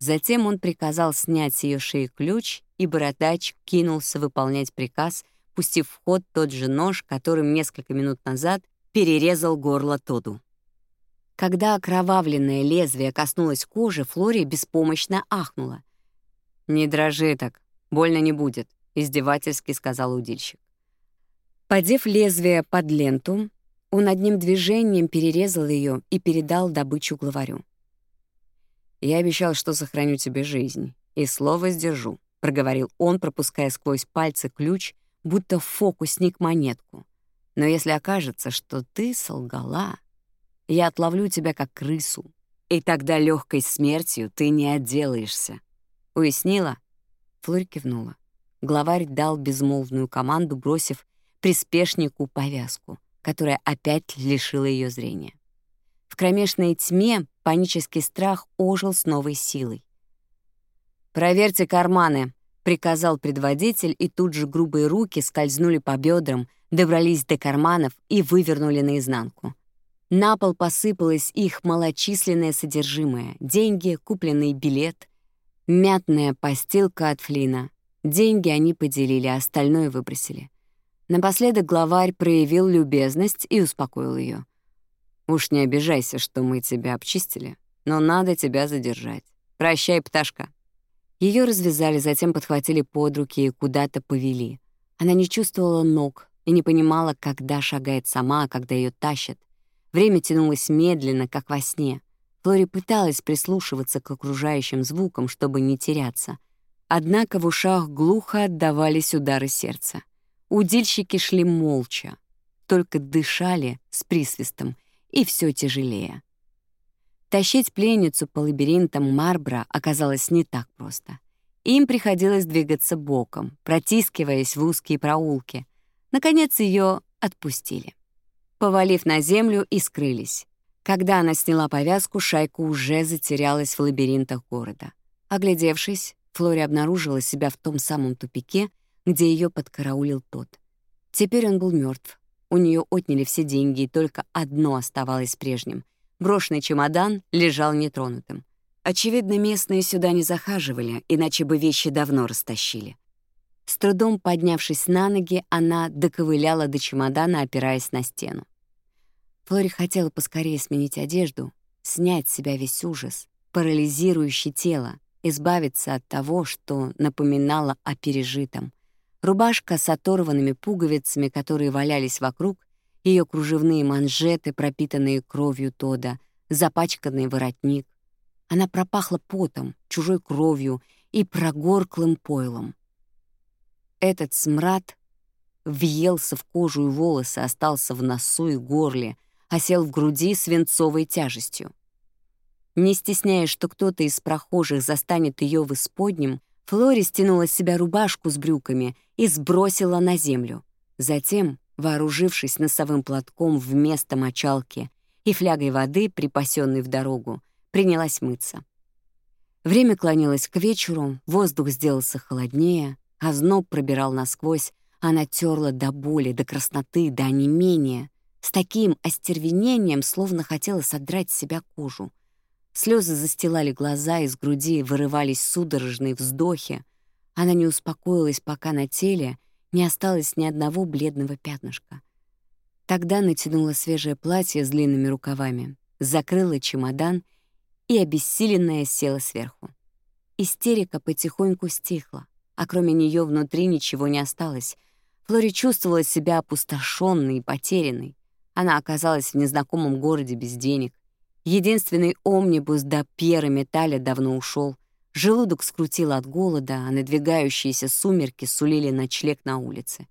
Затем он приказал снять с ее шеи ключ, и бородач кинулся выполнять приказ, пустив в ход тот же нож, которым несколько минут назад перерезал горло Тоду. Когда окровавленное лезвие коснулось кожи, Флори беспомощно ахнула. «Не дрожи так, больно не будет», — издевательски сказал удильщик. Подев лезвие под ленту, он одним движением перерезал ее и передал добычу главарю. Я обещал, что сохраню тебе жизнь, и слово сдержу», — проговорил он, пропуская сквозь пальцы ключ, будто фокусник монетку. «Но если окажется, что ты солгала, я отловлю тебя как крысу, и тогда легкой смертью ты не отделаешься». «Уяснила?» — Флорь кивнула. Главарь дал безмолвную команду, бросив приспешнику повязку, которая опять лишила ее зрения. В кромешной тьме панический страх ожил с новой силой. «Проверьте карманы», — приказал предводитель, и тут же грубые руки скользнули по бедрам, добрались до карманов и вывернули наизнанку. На пол посыпалось их малочисленное содержимое — деньги, купленный билет, мятная постилка от Флина. Деньги они поделили, а остальное выбросили. Напоследок главарь проявил любезность и успокоил ее. Уж не обижайся, что мы тебя обчистили, но надо тебя задержать. Прощай, пташка». Ее развязали, затем подхватили под руки и куда-то повели. Она не чувствовала ног и не понимала, когда шагает сама, а когда ее тащат. Время тянулось медленно, как во сне. Флори пыталась прислушиваться к окружающим звукам, чтобы не теряться. Однако в ушах глухо отдавались удары сердца. Удильщики шли молча, только дышали с присвистом — и все тяжелее. Тащить пленницу по лабиринтам Марбра оказалось не так просто. Им приходилось двигаться боком, протискиваясь в узкие проулки. Наконец ее отпустили. Повалив на землю и скрылись. Когда она сняла повязку, шайка уже затерялась в лабиринтах города. Оглядевшись, Флори обнаружила себя в том самом тупике, где ее подкараулил тот. Теперь он был мертв, у нее отняли все деньги, и только одно оставалось прежним. Брошенный чемодан лежал нетронутым. Очевидно, местные сюда не захаживали, иначе бы вещи давно растащили. С трудом поднявшись на ноги, она доковыляла до чемодана, опираясь на стену. Флори хотела поскорее сменить одежду, снять с себя весь ужас, парализирующий тело, избавиться от того, что напоминало о пережитом, Рубашка с оторванными пуговицами, которые валялись вокруг, ее кружевные манжеты, пропитанные кровью Тода, запачканный воротник. Она пропахла потом, чужой кровью и прогорклым пойлом. Этот смрад въелся в кожу и волосы, остался в носу и горле, осел в груди свинцовой тяжестью. Не стесняясь, что кто-то из прохожих застанет ее в исподнем, Флори стянула с себя рубашку с брюками и сбросила на землю. Затем, вооружившись носовым платком вместо мочалки и флягой воды, припасенной в дорогу, принялась мыться. Время клонилось к вечеру, воздух сделался холоднее, а зноб пробирал насквозь, а она терла до боли, до красноты, до онемения, с таким остервенением, словно хотела содрать с себя кожу. Слезы застилали глаза, из груди вырывались судорожные вздохи. Она не успокоилась, пока на теле не осталось ни одного бледного пятнышка. Тогда натянула свежее платье с длинными рукавами, закрыла чемодан и обессиленная села сверху. Истерика потихоньку стихла, а кроме нее внутри ничего не осталось. Флори чувствовала себя опустошенной и потерянной. Она оказалась в незнакомом городе без денег, Единственный омнибус до пьеры металля давно ушел. Желудок скрутил от голода, а надвигающиеся сумерки сулили ночлег на улице.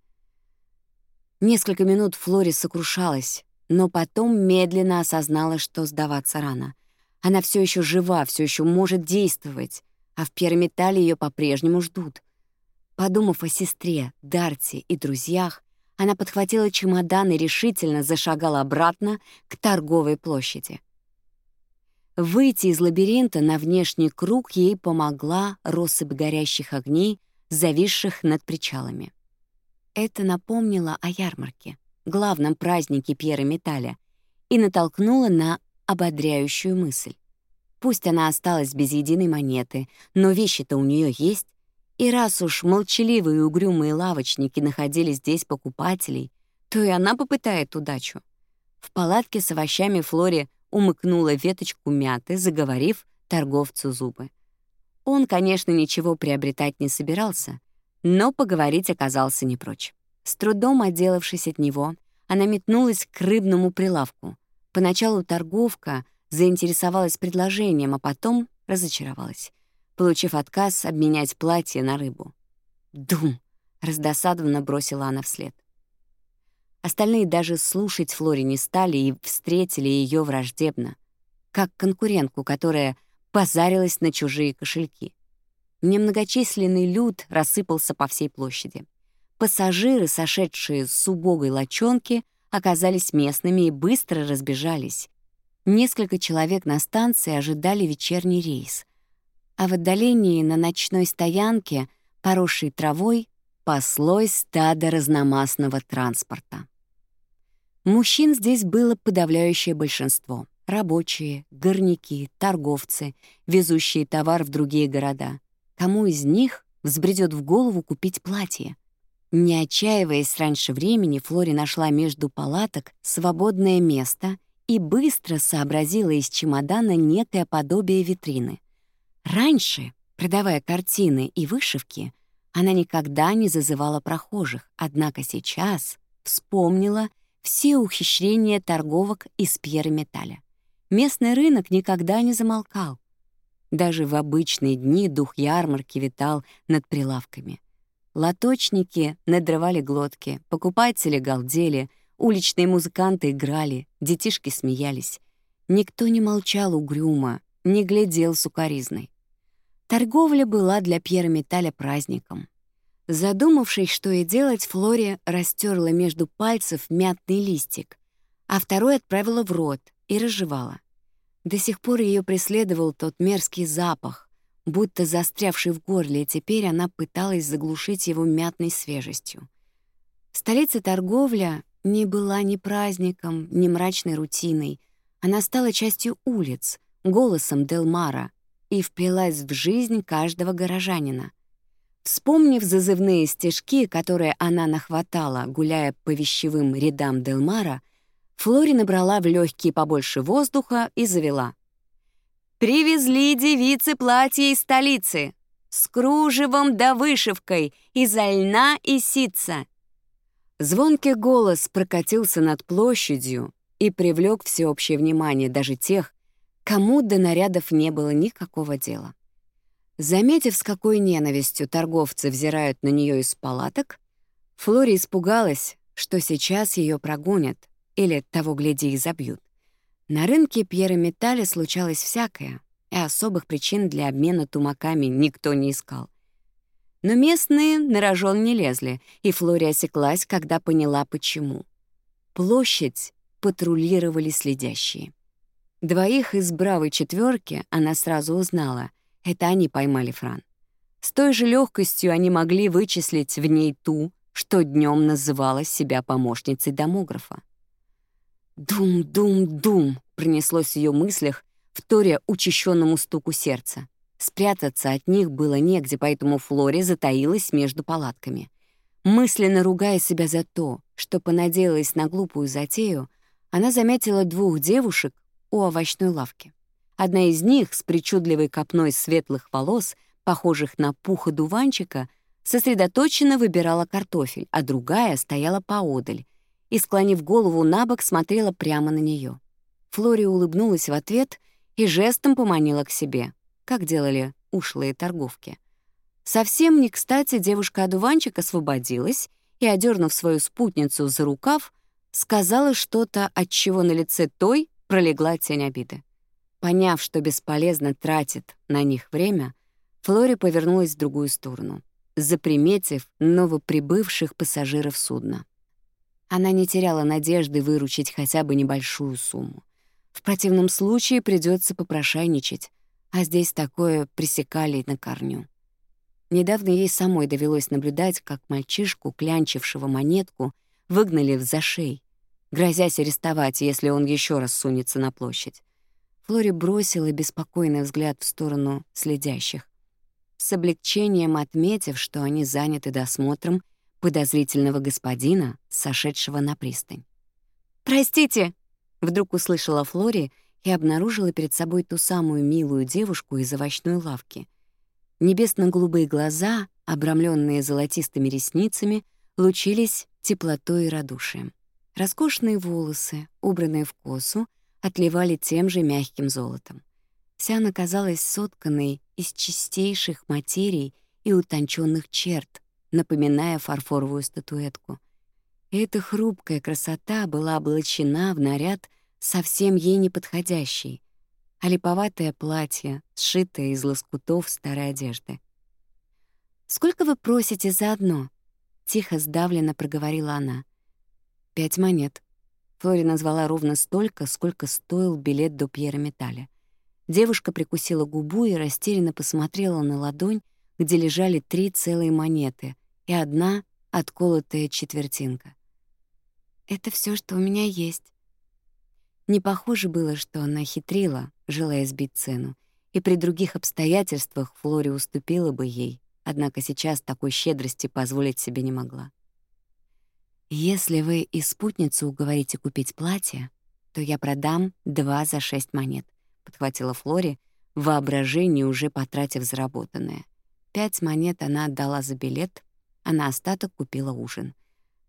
Несколько минут Флори сокрушалась, но потом медленно осознала, что сдаваться рано. Она все еще жива, все еще может действовать, а в пирамидале ее по-прежнему ждут. Подумав о сестре, Дарте и друзьях, она подхватила чемодан и решительно зашагала обратно к торговой площади. Выйти из лабиринта на внешний круг ей помогла россыпь горящих огней, зависших над причалами. Это напомнило о ярмарке, главном празднике Пьера Металя, и натолкнуло на ободряющую мысль. Пусть она осталась без единой монеты, но вещи-то у нее есть, и раз уж молчаливые и угрюмые лавочники находили здесь покупателей, то и она попытает удачу. В палатке с овощами Флори умыкнула веточку мяты, заговорив торговцу зубы. Он, конечно, ничего приобретать не собирался, но поговорить оказался не прочь. С трудом отделавшись от него, она метнулась к рыбному прилавку. Поначалу торговка заинтересовалась предложением, а потом разочаровалась, получив отказ обменять платье на рыбу. «Дум!» — раздосадованно бросила она вслед. Остальные даже слушать Флори не стали и встретили ее враждебно, как конкурентку, которая позарилась на чужие кошельки. Немногочисленный люд рассыпался по всей площади. Пассажиры, сошедшие с убогой лачонки, оказались местными и быстро разбежались. Несколько человек на станции ожидали вечерний рейс, а в отдалении на ночной стоянке, поросшей травой, послой стадо разномастного транспорта. Мужчин здесь было подавляющее большинство — рабочие, горняки, торговцы, везущие товар в другие города. Кому из них взбредет в голову купить платье? Не отчаиваясь раньше времени, Флори нашла между палаток свободное место и быстро сообразила из чемодана некое подобие витрины. Раньше, продавая картины и вышивки, она никогда не зазывала прохожих, однако сейчас вспомнила все ухищрения торговок из пьерометаля. Местный рынок никогда не замолкал. Даже в обычные дни дух ярмарки витал над прилавками. Лоточники надрывали глотки, покупатели галдели, уличные музыканты играли, детишки смеялись. Никто не молчал угрюмо, не глядел сукоризной. Торговля была для Пьера Металя праздником. Задумавшись, что и делать, Флория растерла между пальцев мятный листик, а второй отправила в рот и разжевала. До сих пор ее преследовал тот мерзкий запах, будто застрявший в горле, и теперь она пыталась заглушить его мятной свежестью. Столица торговля не была ни праздником, ни мрачной рутиной. Она стала частью улиц, голосом Делмара — и впилась в жизнь каждого горожанина. Вспомнив зазывные стежки, которые она нахватала, гуляя по вещевым рядам Делмара, Флори набрала в легкие побольше воздуха и завела. «Привезли девицы платье из столицы! С кружевом да вышивкой, изо льна и ситца!» Звонкий голос прокатился над площадью и привлек всеобщее внимание даже тех, кому до нарядов не было никакого дела. Заметив, с какой ненавистью торговцы взирают на нее из палаток, Флори испугалась, что сейчас ее прогонят или, того гляди, и забьют. На рынке Пьера Металли случалось всякое, и особых причин для обмена тумаками никто не искал. Но местные на рожон не лезли, и Флори осеклась, когда поняла, почему. Площадь патрулировали следящие. Двоих из бравой четверки она сразу узнала. Это они поймали Фран. С той же легкостью они могли вычислить в ней ту, что днем называла себя помощницей домографа. «Дум-дум-дум!» — пронеслось в ее мыслях, вторя учащенному стуку сердца. Спрятаться от них было негде, поэтому Флори затаилась между палатками. Мысленно ругая себя за то, что понадеялась на глупую затею, она заметила двух девушек, у овощной лавке. Одна из них с причудливой копной светлых волос, похожих на пуха дуванчика, сосредоточенно выбирала картофель, а другая стояла поодаль и, склонив голову на бок, смотрела прямо на нее. Флори улыбнулась в ответ и жестом поманила к себе, как делали ушлые торговки. Совсем не кстати девушка-одуванчик освободилась и, одернув свою спутницу за рукав, сказала что-то, от чего на лице той пролегла тень обиды. Поняв, что бесполезно тратит на них время, Флори повернулась в другую сторону, заприметив новоприбывших пассажиров судна. Она не теряла надежды выручить хотя бы небольшую сумму. В противном случае придется попрошайничать, а здесь такое пресекали на корню. Недавно ей самой довелось наблюдать, как мальчишку, клянчившего монетку, выгнали в зашей, грозясь арестовать, если он еще раз сунется на площадь. Флори бросила беспокойный взгляд в сторону следящих. С облегчением отметив, что они заняты досмотром подозрительного господина, сошедшего на пристань. «Простите!» — вдруг услышала Флори и обнаружила перед собой ту самую милую девушку из овощной лавки. Небесно-голубые глаза, обрамленные золотистыми ресницами, лучились теплотой и радушием. Роскошные волосы, убранные в косу, отливали тем же мягким золотом. Вся она казалась сотканной из чистейших материй и утонченных черт, напоминая фарфоровую статуэтку. Эта хрупкая красота была облачена в наряд совсем ей неподходящий, а липоватое платье, сшитое из лоскутов старой одежды. «Сколько вы просите за одно?» — тихо сдавленно проговорила она. Пять монет. Флори назвала ровно столько, сколько стоил билет до Пьера Металя. Девушка прикусила губу и растерянно посмотрела на ладонь, где лежали три целые монеты и одна отколотая четвертинка. «Это все, что у меня есть». Не похоже было, что она хитрила, желая сбить цену, и при других обстоятельствах Флори уступила бы ей, однако сейчас такой щедрости позволить себе не могла. Если вы и спутницу уговорите купить платье, то я продам два за шесть монет», — подхватила Флори, воображение уже потратив заработанное. Пять монет она отдала за билет, а на остаток купила ужин.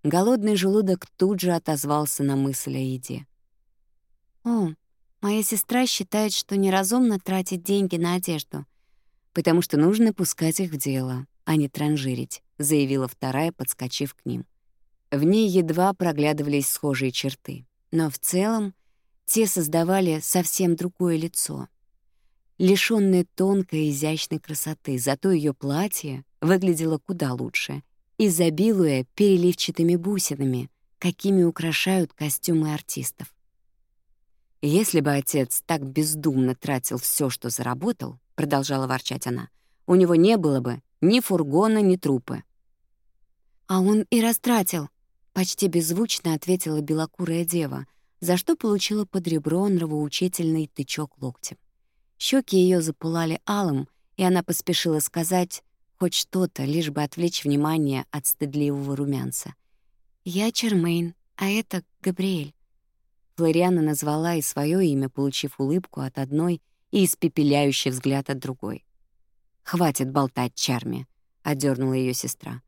Голодный желудок тут же отозвался на мысль о еде. «О, моя сестра считает, что неразумно тратить деньги на одежду, потому что нужно пускать их в дело, а не транжирить», — заявила вторая, подскочив к ним. В ней едва проглядывались схожие черты, но в целом те создавали совсем другое лицо. Лишённое тонкой изящной красоты, зато её платье выглядело куда лучше, изобилуя переливчатыми бусинами, какими украшают костюмы артистов. «Если бы отец так бездумно тратил всё, что заработал», — продолжала ворчать она, — «у него не было бы ни фургона, ни трупы». «А он и растратил», Почти беззвучно ответила белокурая дева, за что получила под ребро нравоучительный тычок локтем. Щеки ее запылали алым, и она поспешила сказать хоть что-то, лишь бы отвлечь внимание от стыдливого румянца. «Я Чермейн, а это Габриэль». Флориана назвала и свое имя, получив улыбку от одной и испепеляющий взгляд от другой. «Хватит болтать, Чарми», — одернула ее сестра.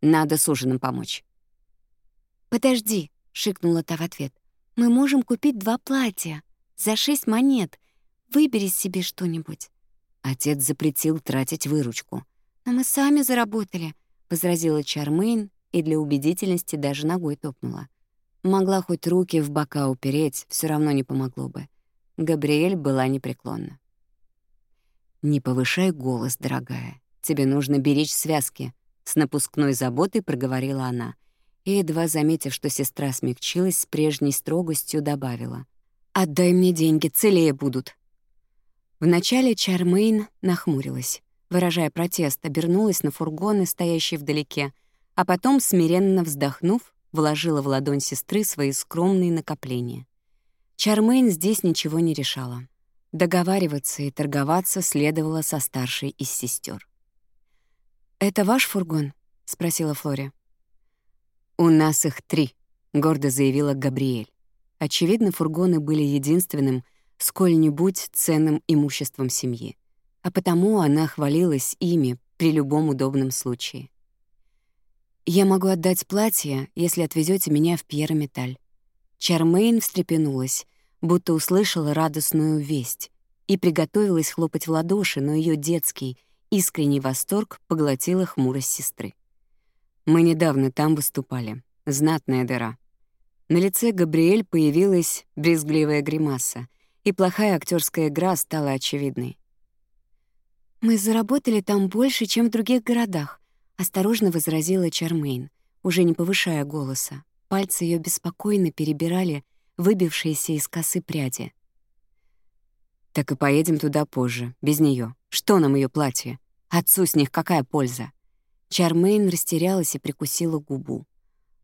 «Надо с ужином помочь». «Подожди!» — шикнула та в ответ. «Мы можем купить два платья за шесть монет. Выбери себе что-нибудь». Отец запретил тратить выручку. «Но мы сами заработали», — возразила Чармейн и для убедительности даже ногой топнула. Могла хоть руки в бока упереть, все равно не помогло бы. Габриэль была непреклонна. «Не повышай голос, дорогая. Тебе нужно беречь связки», — с напускной заботой проговорила она — и, едва заметив, что сестра смягчилась, с прежней строгостью добавила. «Отдай мне деньги, целее будут». Вначале Чармейн нахмурилась, выражая протест, обернулась на фургоны, стоящие вдалеке, а потом, смиренно вздохнув, вложила в ладонь сестры свои скромные накопления. Чармейн здесь ничего не решала. Договариваться и торговаться следовало со старшей из сестер. «Это ваш фургон?» — спросила Флори. «У нас их три», — гордо заявила Габриэль. Очевидно, фургоны были единственным, сколь-нибудь ценным имуществом семьи, а потому она хвалилась ими при любом удобном случае. «Я могу отдать платье, если отвезете меня в Пьерметаль. Чармейн встрепенулась, будто услышала радостную весть, и приготовилась хлопать в ладоши, но ее детский, искренний восторг поглотила хмурость сестры. Мы недавно там выступали. Знатная дыра. На лице Габриэль появилась брезгливая гримаса, и плохая актерская игра стала очевидной. «Мы заработали там больше, чем в других городах», — осторожно возразила Чармейн, уже не повышая голоса. Пальцы ее беспокойно перебирали выбившиеся из косы пряди. «Так и поедем туда позже, без нее. Что нам ее платье? Отцу с них какая польза?» Чармейн растерялась и прикусила губу.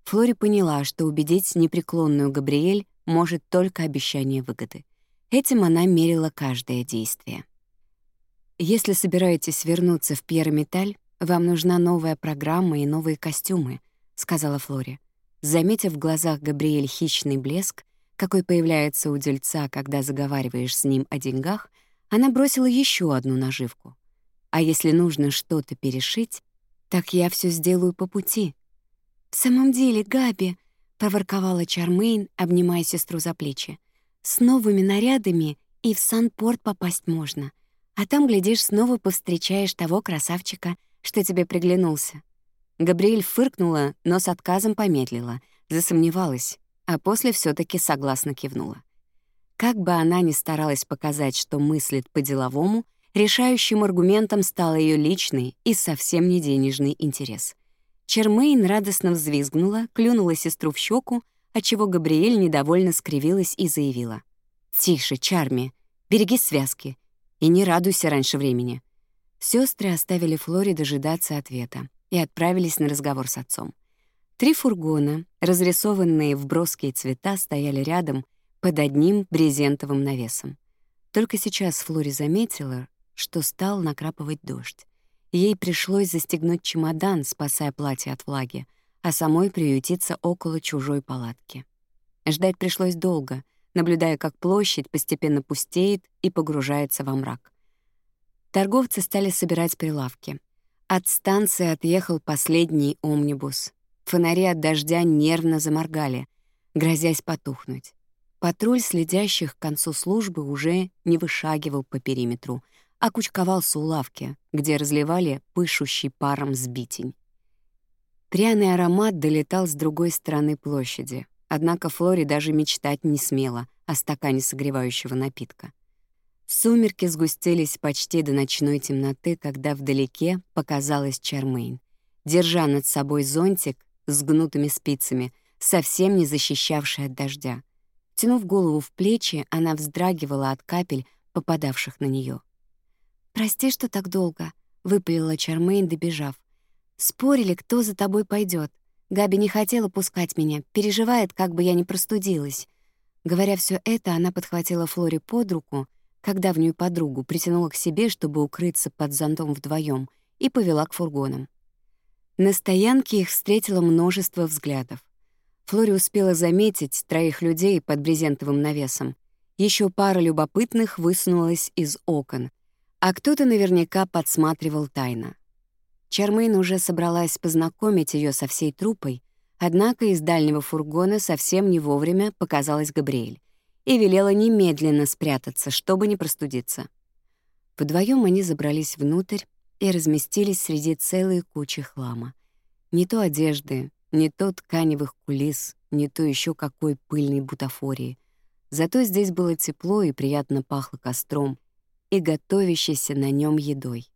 Флори поняла, что убедить непреклонную Габриэль может только обещание выгоды. Этим она мерила каждое действие. «Если собираетесь вернуться в Пьер-Металь, вам нужна новая программа и новые костюмы», — сказала Флори. Заметив в глазах Габриэль хищный блеск, какой появляется у дельца, когда заговариваешь с ним о деньгах, она бросила еще одну наживку. «А если нужно что-то перешить, так я все сделаю по пути». «В самом деле, Габи», — проворковала Чармейн, обнимая сестру за плечи, «с новыми нарядами и в Сан-Порт попасть можно. А там, глядишь, снова повстречаешь того красавчика, что тебе приглянулся». Габриэль фыркнула, но с отказом помедлила, засомневалась, а после все таки согласно кивнула. Как бы она ни старалась показать, что мыслит по-деловому, Решающим аргументом стал ее личный и совсем не денежный интерес. Чермейн радостно взвизгнула, клюнула сестру в щеку, отчего Габриэль недовольно скривилась и заявила. «Тише, Чарми, береги связки и не радуйся раньше времени». Сестры оставили Флори дожидаться ответа и отправились на разговор с отцом. Три фургона, разрисованные в броские цвета, стояли рядом под одним брезентовым навесом. Только сейчас Флори заметила, что стал накрапывать дождь. Ей пришлось застегнуть чемодан, спасая платье от влаги, а самой приютиться около чужой палатки. Ждать пришлось долго, наблюдая, как площадь постепенно пустеет и погружается во мрак. Торговцы стали собирать прилавки. От станции отъехал последний омнибус. Фонари от дождя нервно заморгали, грозясь потухнуть. Патруль следящих к концу службы уже не вышагивал по периметру — а окучковался у лавки, где разливали пышущий паром сбитень. Пряный аромат долетал с другой стороны площади, однако Флори даже мечтать не смела о стакане согревающего напитка. Сумерки сгустились почти до ночной темноты, когда вдалеке показалась Чармейн, держа над собой зонтик с гнутыми спицами, совсем не защищавший от дождя. Тянув голову в плечи, она вздрагивала от капель, попадавших на нее. «Прости, что так долго», — выпалила Чармейн, добежав. «Спорили, кто за тобой пойдет. Габи не хотела пускать меня, переживает, как бы я не простудилась». Говоря все это, она подхватила Флори под руку, когда в давнюю подругу, притянула к себе, чтобы укрыться под зонтом вдвоем, и повела к фургонам. На стоянке их встретило множество взглядов. Флори успела заметить троих людей под брезентовым навесом. Еще пара любопытных высунулась из окон — а кто-то наверняка подсматривал тайно. Чармейн уже собралась познакомить ее со всей труппой, однако из дальнего фургона совсем не вовремя показалась Габриэль и велела немедленно спрятаться, чтобы не простудиться. Вдвоем они забрались внутрь и разместились среди целой кучи хлама. Не то одежды, не то тканевых кулис, не то еще какой пыльной бутафории. Зато здесь было тепло и приятно пахло костром — и готовящейся на нем едой.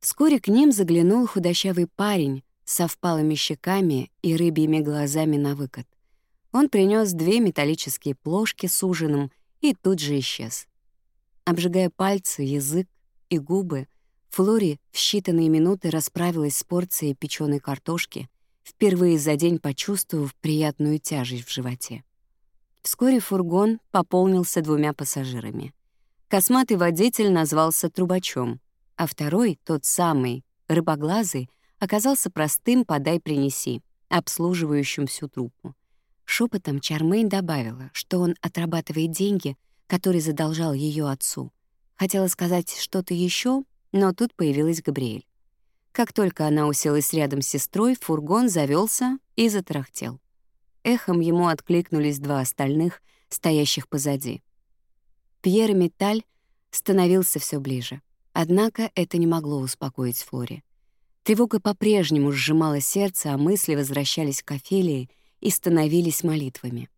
Вскоре к ним заглянул худощавый парень со впалыми щеками и рыбьими глазами на выкат. Он принес две металлические плошки с ужином и тут же исчез. Обжигая пальцы, язык и губы, Флори в считанные минуты расправилась с порцией печеной картошки, впервые за день почувствовав приятную тяжесть в животе. Вскоре фургон пополнился двумя пассажирами. Косматый водитель назвался трубачом, а второй, тот самый, рыбоглазый, оказался простым «подай-принеси», обслуживающим всю труппу. Шепотом Чармейн добавила, что он отрабатывает деньги, которые задолжал ее отцу. Хотела сказать что-то еще, но тут появилась Габриэль. Как только она уселась рядом с сестрой, фургон завелся и затарахтел. Эхом ему откликнулись два остальных, стоящих позади — Пьер Металь становился все ближе. Однако это не могло успокоить Флори. Тревога по-прежнему сжимала сердце, а мысли возвращались к Офелии и становились молитвами.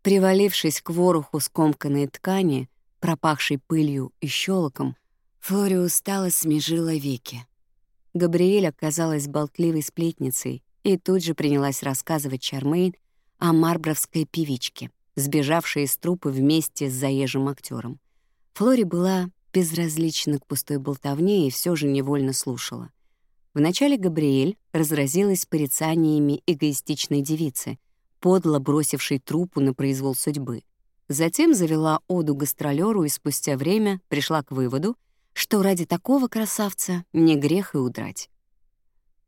Привалившись к вороху скомканной ткани, пропахшей пылью и щелоком, Флори устало смежила веки. Габриэль оказалась болтливой сплетницей и тут же принялась рассказывать Чармейн о марбровской певичке — Сбежавшие из трупа вместе с заезжим актером. Флори была безразлична к пустой болтовне и все же невольно слушала. Вначале Габриэль разразилась порицаниями эгоистичной девицы, подло бросившей трупу на произвол судьбы. Затем завела оду гастролеру и спустя время пришла к выводу, что ради такого красавца не грех и удрать.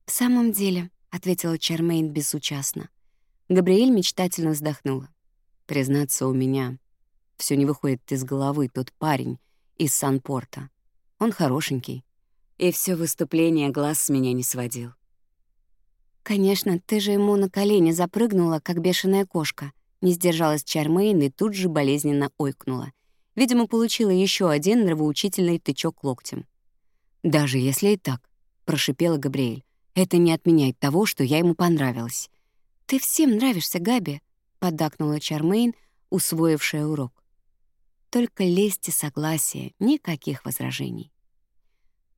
«В самом деле», — ответила Чармейн безучастно. Габриэль мечтательно вздохнула. Признаться, у меня все не выходит из головы тот парень из Сан-Порта. Он хорошенький. И все выступление глаз с меня не сводил. «Конечно, ты же ему на колени запрыгнула, как бешеная кошка», не сдержалась Чармейн и тут же болезненно ойкнула. Видимо, получила еще один нравоучительный тычок локтем. «Даже если и так», — прошипела Габриэль, «это не отменяет того, что я ему понравилась». «Ты всем нравишься, Габи», поддакнула Чармейн, усвоившая урок. Только лесть и согласие, никаких возражений.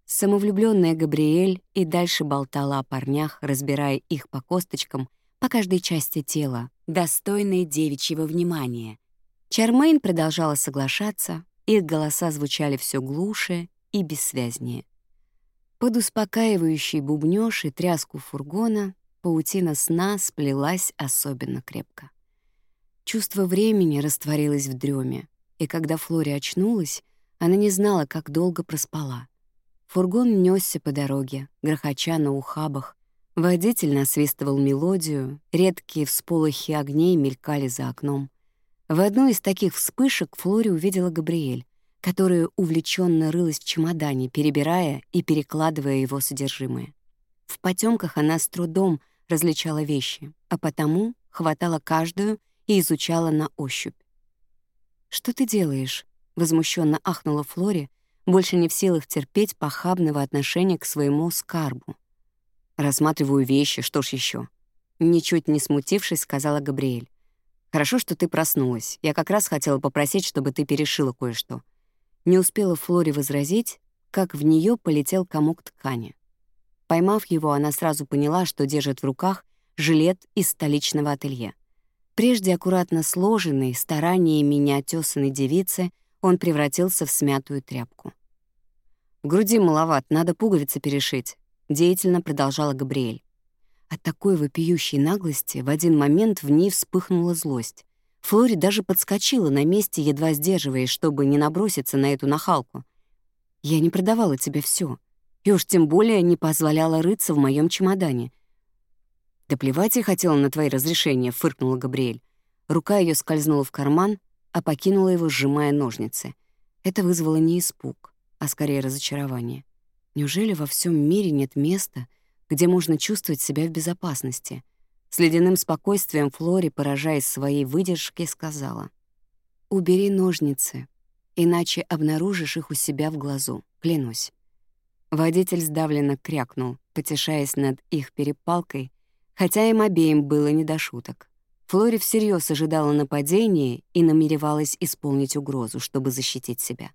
Самовлюбленная Габриэль и дальше болтала о парнях, разбирая их по косточкам, по каждой части тела, достойные девичьего внимания. Чармейн продолжала соглашаться, их голоса звучали все глуше и бессвязнее. Под успокаивающий бубнёж и тряску фургона паутина сна сплелась особенно крепко. Чувство времени растворилось в дреме, и когда Флори очнулась, она не знала, как долго проспала. Фургон нёсся по дороге, грохоча на ухабах. Водитель насвистывал мелодию, редкие всполохи огней мелькали за окном. В одну из таких вспышек Флори увидела Габриэль, которая увлеченно рылась в чемодане, перебирая и перекладывая его содержимое. В потемках она с трудом различала вещи, а потому хватала каждую — и изучала на ощупь. «Что ты делаешь?» — возмущенно ахнула Флори, больше не в силах терпеть похабного отношения к своему скарбу. «Рассматриваю вещи, что ж еще? Ничуть не смутившись, сказала Габриэль. «Хорошо, что ты проснулась. Я как раз хотела попросить, чтобы ты перешила кое-что». Не успела Флори возразить, как в нее полетел комок ткани. Поймав его, она сразу поняла, что держит в руках жилет из столичного ателье — Прежде аккуратно сложенный стараниями неотесанной девицы, он превратился в смятую тряпку. «В груди маловат, надо пуговицы перешить», — деятельно продолжала Габриэль. От такой вопиющей наглости в один момент в ней вспыхнула злость. Флори даже подскочила на месте, едва сдерживаясь, чтобы не наброситься на эту нахалку. «Я не продавала тебе все, и уж тем более не позволяла рыться в моем чемодане», «Да плевать я хотела на твои разрешения», — фыркнула Габриэль. Рука ее скользнула в карман, а покинула его, сжимая ножницы. Это вызвало не испуг, а скорее разочарование. Неужели во всем мире нет места, где можно чувствовать себя в безопасности? С ледяным спокойствием Флори, поражаясь своей выдержке, сказала. «Убери ножницы, иначе обнаружишь их у себя в глазу, клянусь». Водитель сдавленно крякнул, потешаясь над их перепалкой, хотя им обеим было не до шуток. Флори всерьез ожидала нападения и намеревалась исполнить угрозу, чтобы защитить себя.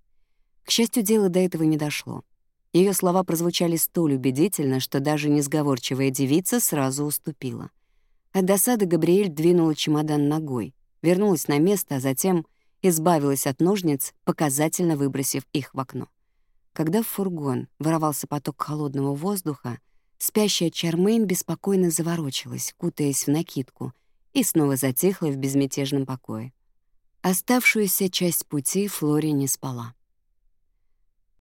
К счастью, дело до этого не дошло. Ее слова прозвучали столь убедительно, что даже несговорчивая девица сразу уступила. От досады Габриэль двинула чемодан ногой, вернулась на место, а затем избавилась от ножниц, показательно выбросив их в окно. Когда в фургон воровался поток холодного воздуха, Спящая Чармейн беспокойно заворочилась, кутаясь в накидку, и снова затихла в безмятежном покое. Оставшуюся часть пути Флори не спала.